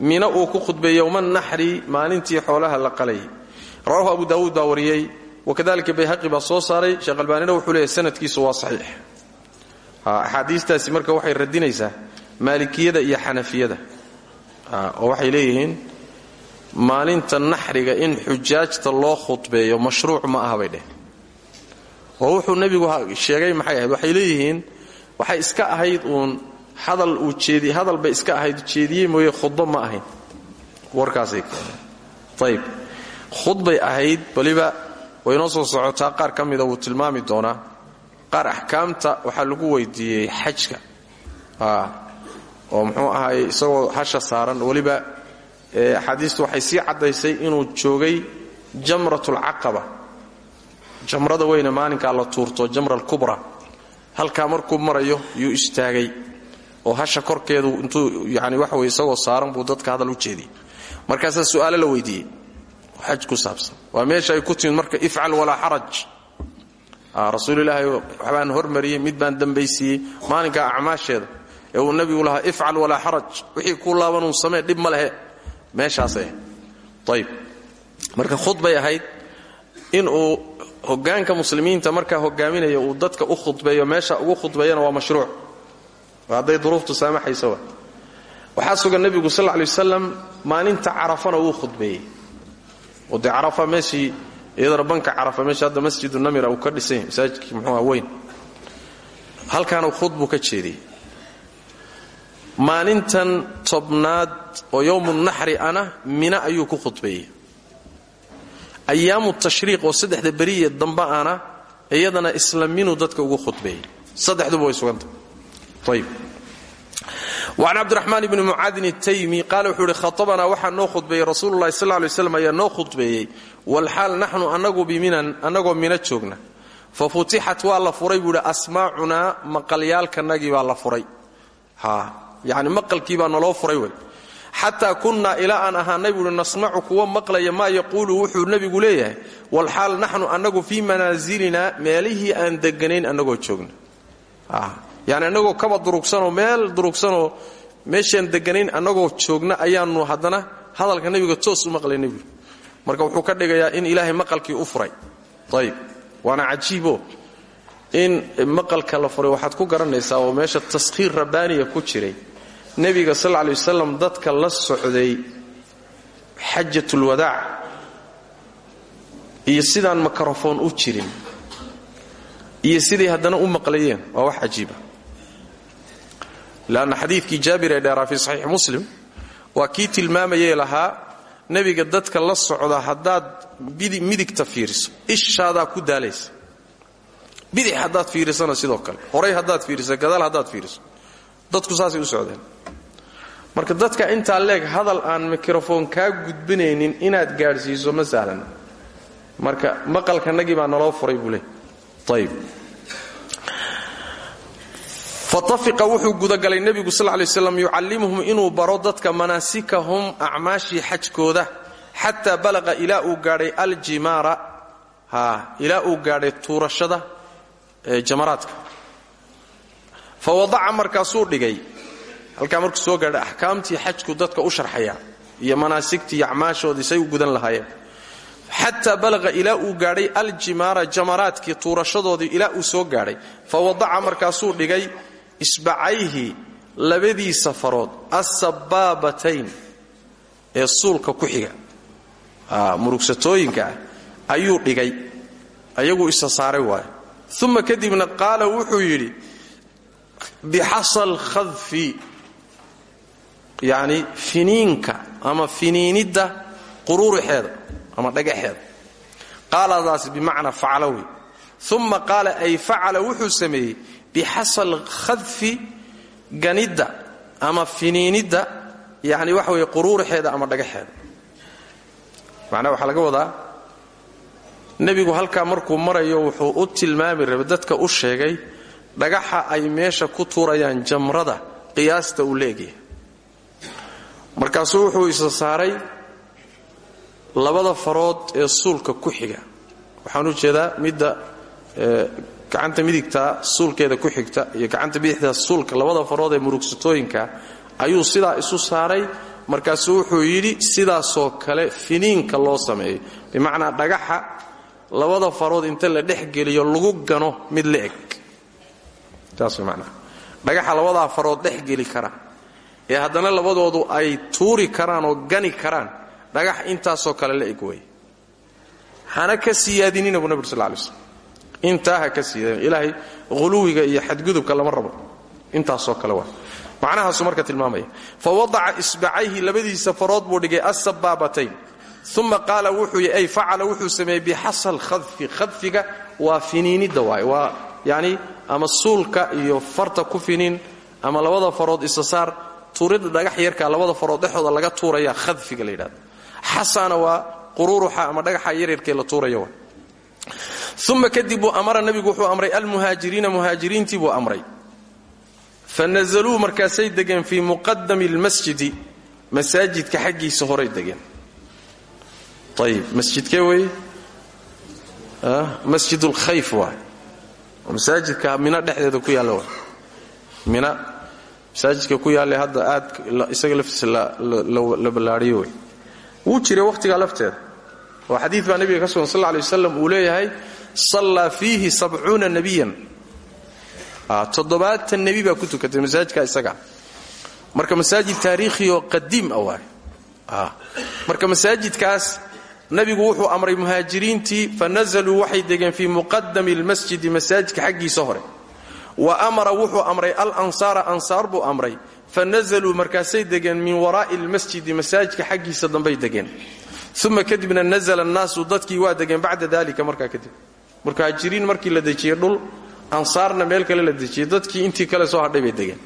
mina uu ku khudbeeyey yowma naxri maalintii xoolaha la qalayay rawahu abu daawuud baa wariyey wakadalika bayhaqi baa soo saaray sheekh albaanina wuxuu leeyahy sanadkiisu waa saxiix axaadiistaasi marka waxay radinaysaa maalikiyada iyo xanafiyada oo waxay leeyihiin maalinta naxriga in xujaajta loo khudbeeyo mashruuc ma aha oo wuxuu nebigu sheegay maxay ahayd waxay leeyihiin waxay iska ahayd uun hadal uu jeedi hadal bay iska ahayd jeediyey mooye khudbo ma ahayn warkaasay keeneen khudbay ahayd waliba waynoo soo socotaa qaar ka mida wuu tilmaami doonaa. Qaar axkaamta waxaa lagu weydiiyey xajka. Oo muxuu ahaay isagoo hasha saaran weliba axaadiistu waxay sii caddaysay inuu joogay jamratulcaqaba jamrada weyne maalinkaa la tuurto jamra alkubra halkaa markuu marayo yuu istaagay. Oo hasha korkeedu intuu yani waxa weye saaran buu dadka hadal u jeediyey. Markaasaa su'aalo la weydiiyey xaj ku saabsan. Waa meesha ay ku timid marka ifcal walaa xaraj. Rasuulilaahi waxbaan hormariyey mid baan dambaysiiyey maalinkaa acmaasheeda ee uu nebigu lahaa ifcal walaa xaraj. Wixii kuu laabanuu samee dhib ma lehe meeshaasay ahayd ayib marka khudbay ahayd. Inuu hogaanka muslimiinta markaa hogaaminaya uu dadka u khudbeeyo meesha ugu khudbeeyana waa mashruuc. Hadday duruuftu saamaxaysa wa waxaa sugan nebigu sal ly wasalam maalinta carafana wuu khudbeeyey oo dee carafa meeshii iyadana banka carafa meesha masjidu namira uu ka dhisan yahay masaajidkii muxuuha weyn. Halkaana khudbuu ka jeediyey. Maalintan tobnaad oo yowmu naxri ana mina ayuu ku khudbeeyey. Ayaamu tashriiq oo saddexda beriye dambe ana iyadana isla minuu dadka ugu khudbeeyey. Saddexduba way suganta ayb an cabdiraxmaan ibni mucaadin taymi qaal wuxuu ihi khabanaa waxaa noo khudbeeyey rasuululahi sal lay slam ayaa noo khudbeeyey walxaal naxnu anagu biminan annagoo mina joogna fa futixat waa la furay buu idhi asmaacunaa maqalyaalkanagii baa la furay yani maqalkii baa naloo furay wey xataa kunnaa ilaa aan ahaanay buuhi nasmacu kuwa maqlaya maa yaquulu wuxuu nebigu leeyahay walxaal naxnu annagu fii manaasilina meelihii aan deganayn annagoo joogna yani annagoo kaba durugsanoo meel durugsanoo meeshaan deganayn annagoo joogna ayaanu haddana hadalka nebiga toos u maqlay marka wuxuu ka dhigayaa in ilaahay maqalkii u furay. Ayb waana cajiibo in maqalka la furay. Waxaad ku garanaysaa oo meesha taskhiir rabbaaniya ku jiray. Nebiga sal ley wasalam dadka la socday xajatulwadaac iyo sidaan mikrofoon u jirin. Iyo siday haddana u maqlayeen. Waa wax cajiiba lanna xadiidkii jaabir ee dheeraa fi saxiix muslim waa kii tilmaamayay lahaa nebiga dadka la socda haddaad midigta fiiriso ishaadaa ku daalaysa bidix haddaad fiirisana sidoo kale horay haddaad fiiriso gadaal haddaad fiiriso dadku saasay u socdeen marka dadka intaa leeg hadal aan mikrofoon kaa gudbinaynin inaad gaadhsiiso ma sahlan marka maqalkanagii baa naloo furay buu leey ayb fatafiqa wuxuu gudagalay nebigu sal lay slam yucallimuhum inuu baro dadka manaasikahum acmaashii xajkooda xataa balaqa ilaa uu gaadhay aljimaara. Ilaa uu gaadhay tuurashada jamaraadka. Fa wadaca markaasuu dhigay. Halkaa markuu soo gaadhay axkaamtii xajku dadka u sharxaya iyo manaasigtii iyo say gudan lahaayeen. Xataa balaqa ilaa uu gaadhay aljimaara jamaraadkii tuurashadoodii ilaa uu soo gaadhay. Fa wadaca markaasuu dhigay isbacayhi labadiisa farood assabaabatayn ee suulka ku xiga. Murugsatooyinka ah ayuu dhigay ayaguu isa saaray waayo. Uma kadibna qaala wuxuu yidhi bixasal khadfi yacni finiinka ama finiinidda quruuruxeeda ama dhagaxeeda. Qaaladaas bimacnaa facala wey uma qaala ay facala? Wuxuu sameeyey bixasal khadfi ganidda ama finiinidda yani waxa weye quruuruxeeda ama dhagaxeeda macnaha waxaa laga wadaa nebigu halkaa markuu marayo wuxuu u tilmaami rabay dadka u sheegay dhagaxa ay meesha ku tuurayaan jamrada qiyaasta uu leegyahay markaasuu wuxuu isa saaray labada farood ee suulka ku xiga waxaan u jeedaa midda gacanta midigta suulkeeda ku xigta iyo gacanta bidixda suulka labada farood ee murugsatooyinka ayuu sidaa isu saaray. Markaasuu wuxuu yidhi sidaasoo kale finiinka loo sameeyo bimacnaa dhagaxa labada farood inta la dhex geliyo lagu gano mid la eg. Dhagaxa labadaa farood dhex geli kara. Ee haddana labadoodu ay tuuri karaan oo gani karaan dhagax intaasoo kale la eg hana ka siyaadinina buu nabig sal slm intaa ha ka siyaadin ilaahay iyo xadgudubka lama rabo. Intaasoo kale waa. Macnahaasuu marka tilmaamaya. Fa wadaca isbacayhi labadiisa farood buu dhigay assabaabatayn uma qaala wuxuu ay facala wuxuu sameeyey bixasal khadfi. Khadfiga waa finiinidda waay waa yani ama suulka iyo farta ku finiin ama labada farood isa saar dhagax yarka labada farood dhexooda laga tuuraya khadfiga la yidhahdo. Xasana waa quruuruxa ama dhagaxa yaryarkee la tuuraya uma kadib buu amara nabigu wuxuu amray almuhaajiriina muhaajiriintii buu amray. Fa nazaluu markaasay degeen fii muqadami lmasjidi masaajidka xaggiisa horay degeen. Ayib masjidkee wey? Masjid lkhayf waay. Masaajidka mina dhexdeeda ku yaalla mina masaajidka ku yaalla hadda aad isaga laftiisa la ballaadhiyo wuu jiray wakhtigaa lafteeda. Oo xadiid baa nebiga ka sugan sal waslam uu leeyahay sallaa fiihi sabcuuna nebiyan toddobaatan nebi baa ku tukatay masaajidka isaga. Marka masaajid taariikhi oo qadiim ah waay marka masaajidkaas nabigu wuxuu amray muhaajiriintii fa nazaluu waxay degeen fii muqadami lmasjidi masaajidka xaggiisa hore. Wa amara wuxuu amray alansaara ansaar buu amray. Fa nazaluu markaasay degeen min waraa'i lmasjidi masaajidka xaggiisa dambay degeen. Uma kadibna nazla annaasu dadkii waa degeen bacda dalika markaa kadib muhaajiriin markii la dejiyey dhul ansaarna meel kale la dejiyey dadkii intii kale soo hadhay degeen.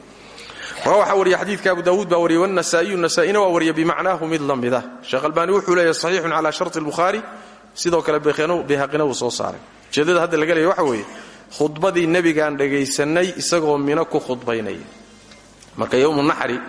Waxaa wariya xadiidka abu daawuud baa wariyay wanasaaiyu nasaa'ina waa wariya bimacnaahu mid la mida. Sheekh albaani wuxuu leeyahay saxiixun cala sharti albukhaari. Sidoo kale bayhaqina wuu soo saaray. Ujeeddada hadda laga leeya waxa weeye khudbadii nebigaan dhagaysannay isagoo mino ku khudbaynaya marka yowmu naxri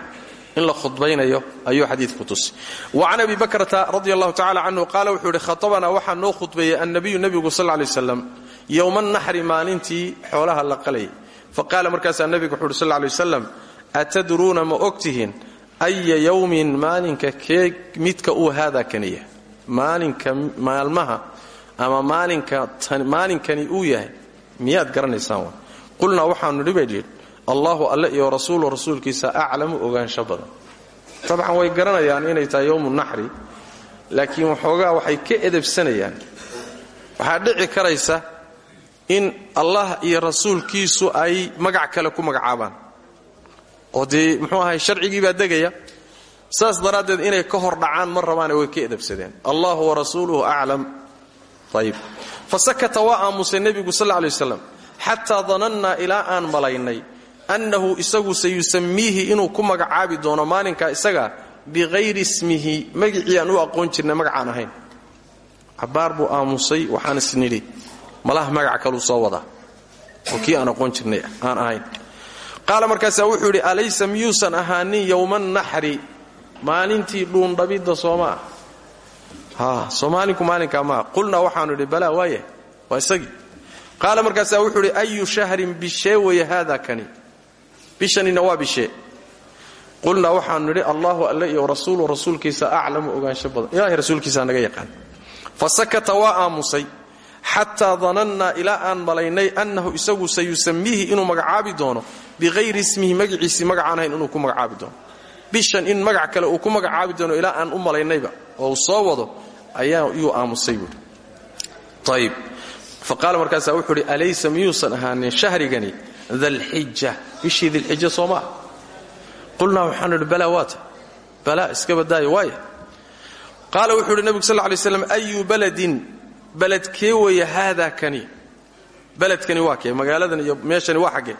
in la khudbaynayo ayuu xadiidku tusi wa can abi bakrata radi allahu tacala canhu qaala wuxuu yidhi khatabanaa waxaa noo khudbeeyey annabiyu nebigu sal lay waslam yowma naxri maalintii xoolaha la qalayay faqaala markaasaa nebigu wuxu uhi sal lay waslam atadruuna ma ogtihiin aya yowmin maalinka kee midka uu kaniya? Maalinka maalmaha ama maalinkani uu yahay? Miyaad garanaysaan qulnaa waxaanu nidhi allahu alle iyo rasuulu rasuulkiisa aclamu ogaansho badan. Dabcan way garanayaan inay tahay yowmu naxri laakiin waxoogaa waxay ka edebsanayaan. Waxaa dhici karaysa in allah iyo rasuulkiisu ay magac kale ku magacaabaan. Oo dee muxuu ahay sharcigii baa degaya. Saas daraaddeed inay ka hor dhacaan ma rabaane way ka edabsadeen allahu warasuuluhu aclam. Ayib fa sakata waa aamusay nebigu sal lay waslam xataa danannaa ilaa aan malaynay annahu isagu sayusamiihi inuu ku magacaabi doono maalinkaa isaga biqayri ismihi. Magicii u aqoon jirnay magacaan ahayn. Cabbaar buu waxaan isnidhi malaha magac kaluu soo wadaa oo kii aan aqoon jirnay aan ahayn. Qaala markaasaa wuxuu yidhi alaysa miyuusan ahaanin yowman naxri? Maalintii dhuundhabidda sooma ah. Soomaalinku maalinkaa maa qulnaa waxaanu idhi balaa waa isagii. Qaala markaasaa wuxuu idhi ayu shahrin bishee weye haada kani bishanina waa bishee qulnaa waxaanu nidhi allahu alle iyo rasuulu rasuulkiisa aclamu ogaansho badan. Ilahay rasuulkiisaa naga yaqaan. Fa sakata waa aamusay xataa danannaa ilaa aan malaynay annahu isagu sayusamiihi inuu magacaabi doono biqayri ismihi magaciisii magacaan ahayn inuu ku magacaabi doono. Bishan in magac kale uu ku magacaabi doono ilaa aan u malaynayba oo soo wado ayaa yuu aamusay buui ayib fa qaala markaasaa wuxuu uhi alaysa miyuusan ahaanin shahrigani dalxija bishii dilxija soo maa qulnaa waxaanu idhi balaa waata. Balaa iska badaayo waaya qaala wuxuu idhi nebigu sal lla ayu baladin? Baladkee weeye haadaa kani? Baladkani waa kee magaaladan iyo meeshani waa xaggee.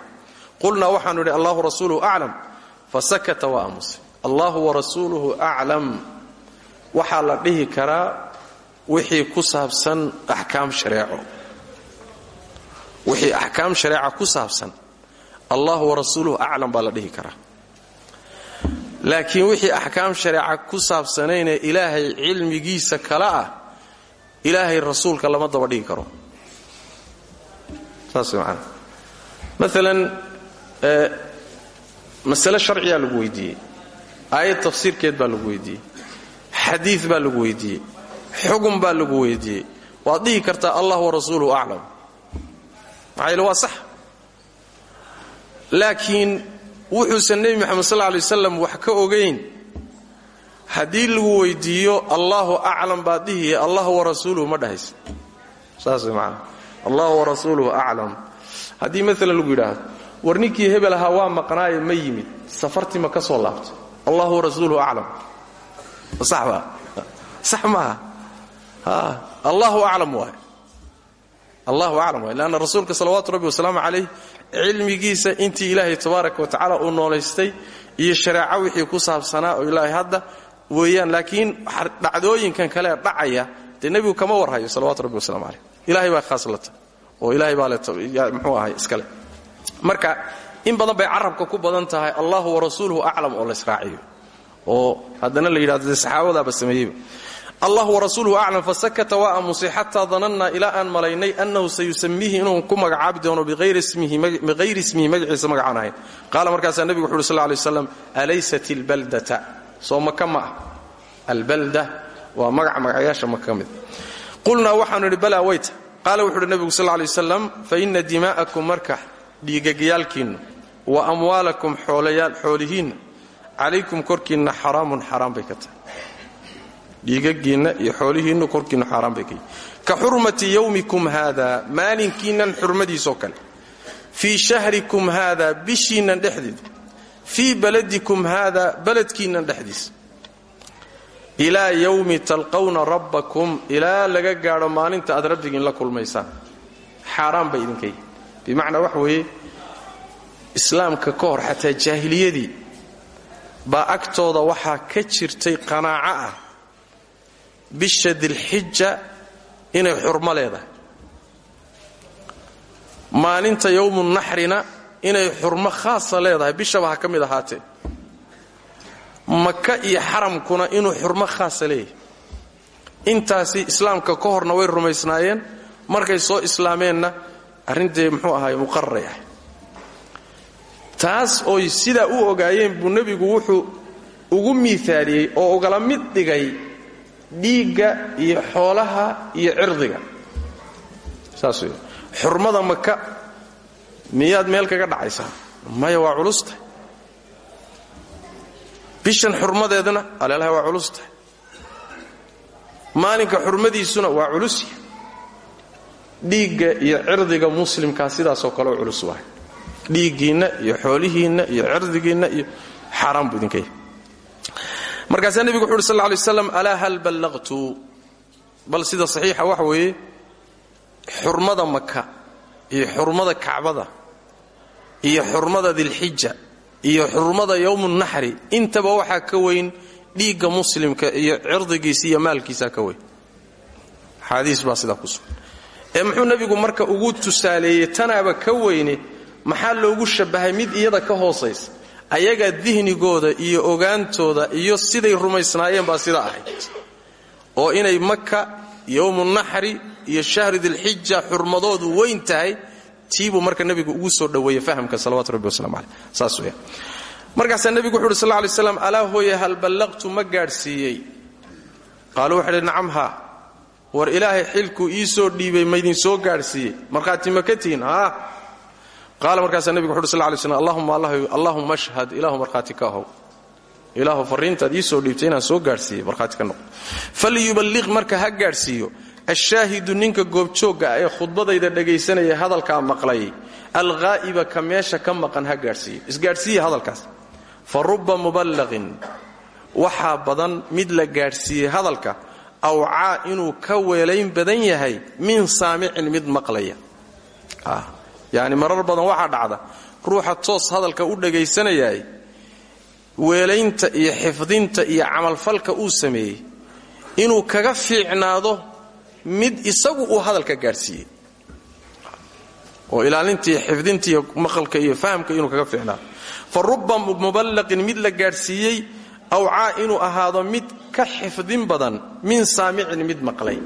Qulnaa waxaanu idhi allahu rasuuluhu aclam. Fa sakata waa aamusay allahu warasuuluhu aclam. Waxaa la dhihi karaa wixii ku saabsan axkaam shareeco wixii axkaam shareeca ku saabsan allahu warasuuluhu aclam baa la dhihi karaa. Laakiin wixii axkaam shareeca ku saabsanaynee ilaahay cilmigiisa kala ah ilaahay rasuulka lama daba dhigi karo. Saas man maalan masale sharciyaa lagu weydiiyey aayad tafsiirkeed baa lagu weydiiyey xadiid baa lagu weydiiyey xugum baa lagu weydiiyey. Waad dhihi kartaa allah warasuuluhu aclam maxaa waa sax. Laakiin wuxuusan nebi moxamed sal lay waslam wax ka ogayn haddii lagu weydiiyo allahu aclam baad dhihiye allah warasuuluhu ma dhahaysa saas man allahu warasuuluhu aclam haddii maalan lagu yidhaahdo war ninkii hebel ahaa waa maqnaaye ma yimid. Safartii ma ka soo laabtay allahu warasuuluhu aclam sax baa sax maaha? Allahu aclam waay allahu aclam waay rasuulka salawaatu rabbi wasalaamu calayh cilmigiisa intii ilaahay tabaaraka wa uu noolaystay iyo shareeco wixii ku saabsanaa oo ilaahay hadda weeyaan laakiin dhacdooyinkan kale dhacaya dee nebigu kama warhayo salawatu rabbi wasalamu caleyh ilahay baa khaaslata oo ilaahay baa mxuu ahay iskale. Marka in badan bay carabka ku badan tahay allahu warasuuluhu aclam oo laysraaciyo oo haddana la yidhahdo dee saxaabadaaba sameeyeyba allahu warasuuluhu aclam fasakata waa aamusay xataa danannaa ilaa aan malaynay annahu sayusamiihi inuu ku magacaabi doono biqayri ismihi magaciisa magacaan ahayn qaala markaasaa nebigu wuxu uhi sal lay waslam alaysat ilbaldata soo maka ma ah. Albalda waa magac magacayaasha maka ka mid. Qulnaa waxaanu idhi balaa weyta qaala wuxu uhi nebigu sal lay wasalam faina dimaa'akum marka dhiigagyaalkiinnu wa amwaalakum xoolihiinna calaykum korkiinna xaraamun xaraam bay ka tahay dhiigagiinna iyo xoolihiinnu korkiinnu xaaraan bay ka yihiin ka xurmati yowmikum haada maalinkiinnan xurmadiisoo kale. Fii shahrikum haada bishiinnan dhexdeeda fii baladikum haada baladkiinnan dhexdiisa ilaa yowmi talqawna rabbakum ilaa laga gaadho maalinta aad rabbigiin la kulmaysaan. Xaaraan bay idinka yihiin bimacnaa wax weeye islaamka ka hor xataa jaahiliyadii baa agtooda waxaa ka jirtay qanaaco ah bisha dilxija inay xurmo leedahay. Maalinta yowmu naxrina inay xurmo khaasa leedahay. Bishaba ha ka mid ahaatee maka iyo xaramkuna inuu xurmo khaasa leeyahay. Intaasi islaamka ka horna way rumaysnaayeen. Markay soo islaameenna arrintee muxuu ahaay muqararay ahay. Taas oy sidaa u ogaayeen buu nebigu wuxuu ugu miaaliyey oo ugala mid dhigay dhiigga iyo xoolaha iyo cirdiga. Saas xurmada maka miyaad meel kaga dhacaysaa? Maya waa culustahay bishan xurmadeedana aleelaha waa culustahay maalinka xurmadiisuna waa culusya dhiigga iyo cirdiga muslimkaa sidaasoo kaleo culus waay dhiiggiinna iyo xoolihiinna iyo cirdigiinna iyo xaaraan buu markaasaa nebigu wuxu uhi sal lay slam alaa hal ballaqtu bal sida saxiixa waxa weeye xurmada maka iyo xurmada kacbada iyo xurmada dilxija iyo xurmada yowmunaxri intaba waxaa ka weyn dhiigga muslimka iyo cirdigiisa iyo maalkiisa ka weyn. Xaadiis baa sidaa ku ee muxuu nebigu marka ugu tusaaleeyey tanaaba ka weyne maxaa loogu shabbahay mid iyada ka hoosaysa ayaga dihnigooda iyo ogaantooda iyo siday rumaysnaayeen baa sidaa ahayd. Oo inay maka yowmunaxri iyo shahri dilxija xurmadoodu weyn tahay tiibuu marka nebigu ugu soo dhoweeyey fahamka salawatu rabbi waslamu caleyh saas weya markaasaa nebigu wuxu uhi sal ly slam alaa hooye hal ballaqtu ma gaadhsiiyey? Qaaluu waxay idhi nacam haa war ilaahay xilkuu ii soo dhiibay maydin soo gaadhsiiyey. Markhaati ma ka qaala markaasaa nebigu wuxu uhi sal ly slam allahuma ashhad ilaahu markhaati ka ahow ilaahu farriintaad ii soo dhiibtay inaan soo gaadhsiiyey markhaati ka noqo falyuballiq marka ha gaadhsiiyo ashaahidu ninka goobjoogga ah ee khudbadayda dhegaysanaya hadalkaa maqlay alghaa'iba ka meesha ka maqan ha gaadhsiiyo isgaadhsiiya hadalkaas fa rubba muballaqin waxaa badan mid la gaadhsiiyey hadalka awcaa inuu ka weelayn badan yahay min saamicin mid maqlaya yacni marar badan waxaa dhacda ruuxa toos hadalka u dhagaysanayaay weelaynta iyo xifdinta iyo camalfalka uu sameeyey inuu kaga fiicnaado mid isagu uu hadalka gaadhsiiyey. Oo ilaalinta iyo maqalka iyo fahamka inuu kaga fiicnaado. Fa rubba muballaqin mid la gaadhsiiyey awcaa inuu ahaado mid ka xifdin badan min saamicin mid maqlay.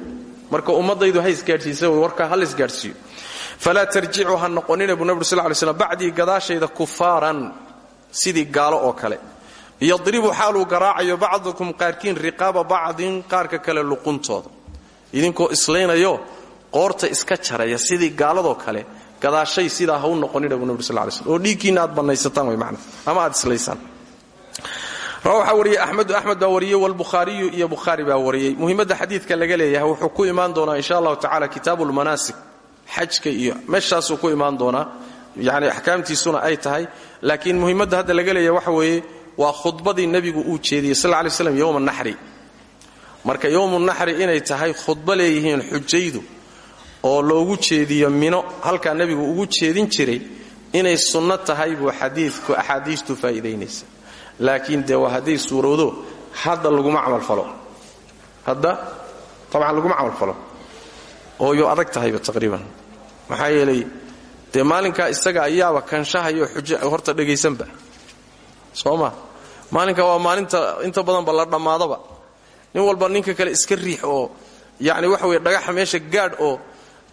Marka ummadaydu ha isgaadhsiisa warkaa ha laisgaadhsiiyo falaa tarjicu ha noqonina buu nabig sl ly slam bacdii gadaashayda kufaaran sidii gaalo oo kale yadribu xaaluu garaacayo bacdukum qaarkiin riqaaba bacdin qaarka kale idinkoo islaynayo qoorta iska jaraya sidii gaaladoo kale gadaashay sidaa ha u noqonina buu nabig sl slm oo dhiiggiinna aad bannaysataan way macna ama aad islaysaan waxaa wariyey axmedu axmed baa wariyey walbukhaariyu iyo bukhaari baa wariyey muhiimadda xadiidka laga leeyahay wuxuu ku imaan doonaa insha allahu tacala kitaabu xajka iyo meeshaasuu ku imaan doonaa. Yani axkaamtiisuna ay tahay laakiin muhiimadda hadda laga leeyahay waxa weeye waa khudbadii nebigu uu jeediyey sal lay slam yowma naxri. Marka yowmu naxri inay tahay khudbo leeyihiin xujaydu oo loogu jeediyo mino halkaa nebigu ugu jeedin jiray inay sunno tahay buu xadiidku axaadiistu faa'iidaynaysa. Laakiin dee waa hadday suurowdo hadda laguma camalfalo hadda tabcan laguma camalfalo oo yo adag tahayba taqriiban. Maxaa yeelay dee maalinkaa isaga ayaaba kanshahayo xujo horta dhegaysanba. Soo ma maalinka waa maalinta inta badanba la dhammaadaba nin walba ninka kale iska riix oo yacni waxa weye dhagaxa meesha gaadh oo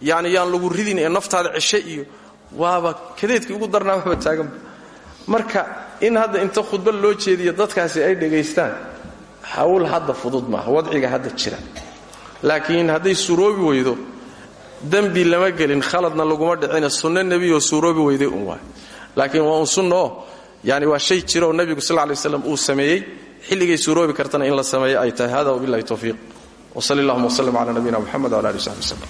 yani yaan lagu ridin ee naftaada ceshe iyo waaba kadeedkii ugu darnaa waaba taaganba marka in hadda inta khudba loo jeediyo dadkaasi ay dhegaystaan hawl hadda fudud maaha wadciga hadda jira. Laakiin hadday suuroobi weydo dembi lama gelin khaladna laguma dhicina sunno nebiyoo suuroobi weyday un waay. Laakiin waa un sunnaoo yani waa shay jira oo nebigu sal lay waslam uu sameeyey xilligay suuroobi kartana in la sameeyo ay tahay. Hada wabillahi towfiiq wsal allahuma wslm cala nabiyina muxamed wala ali saxbi wslm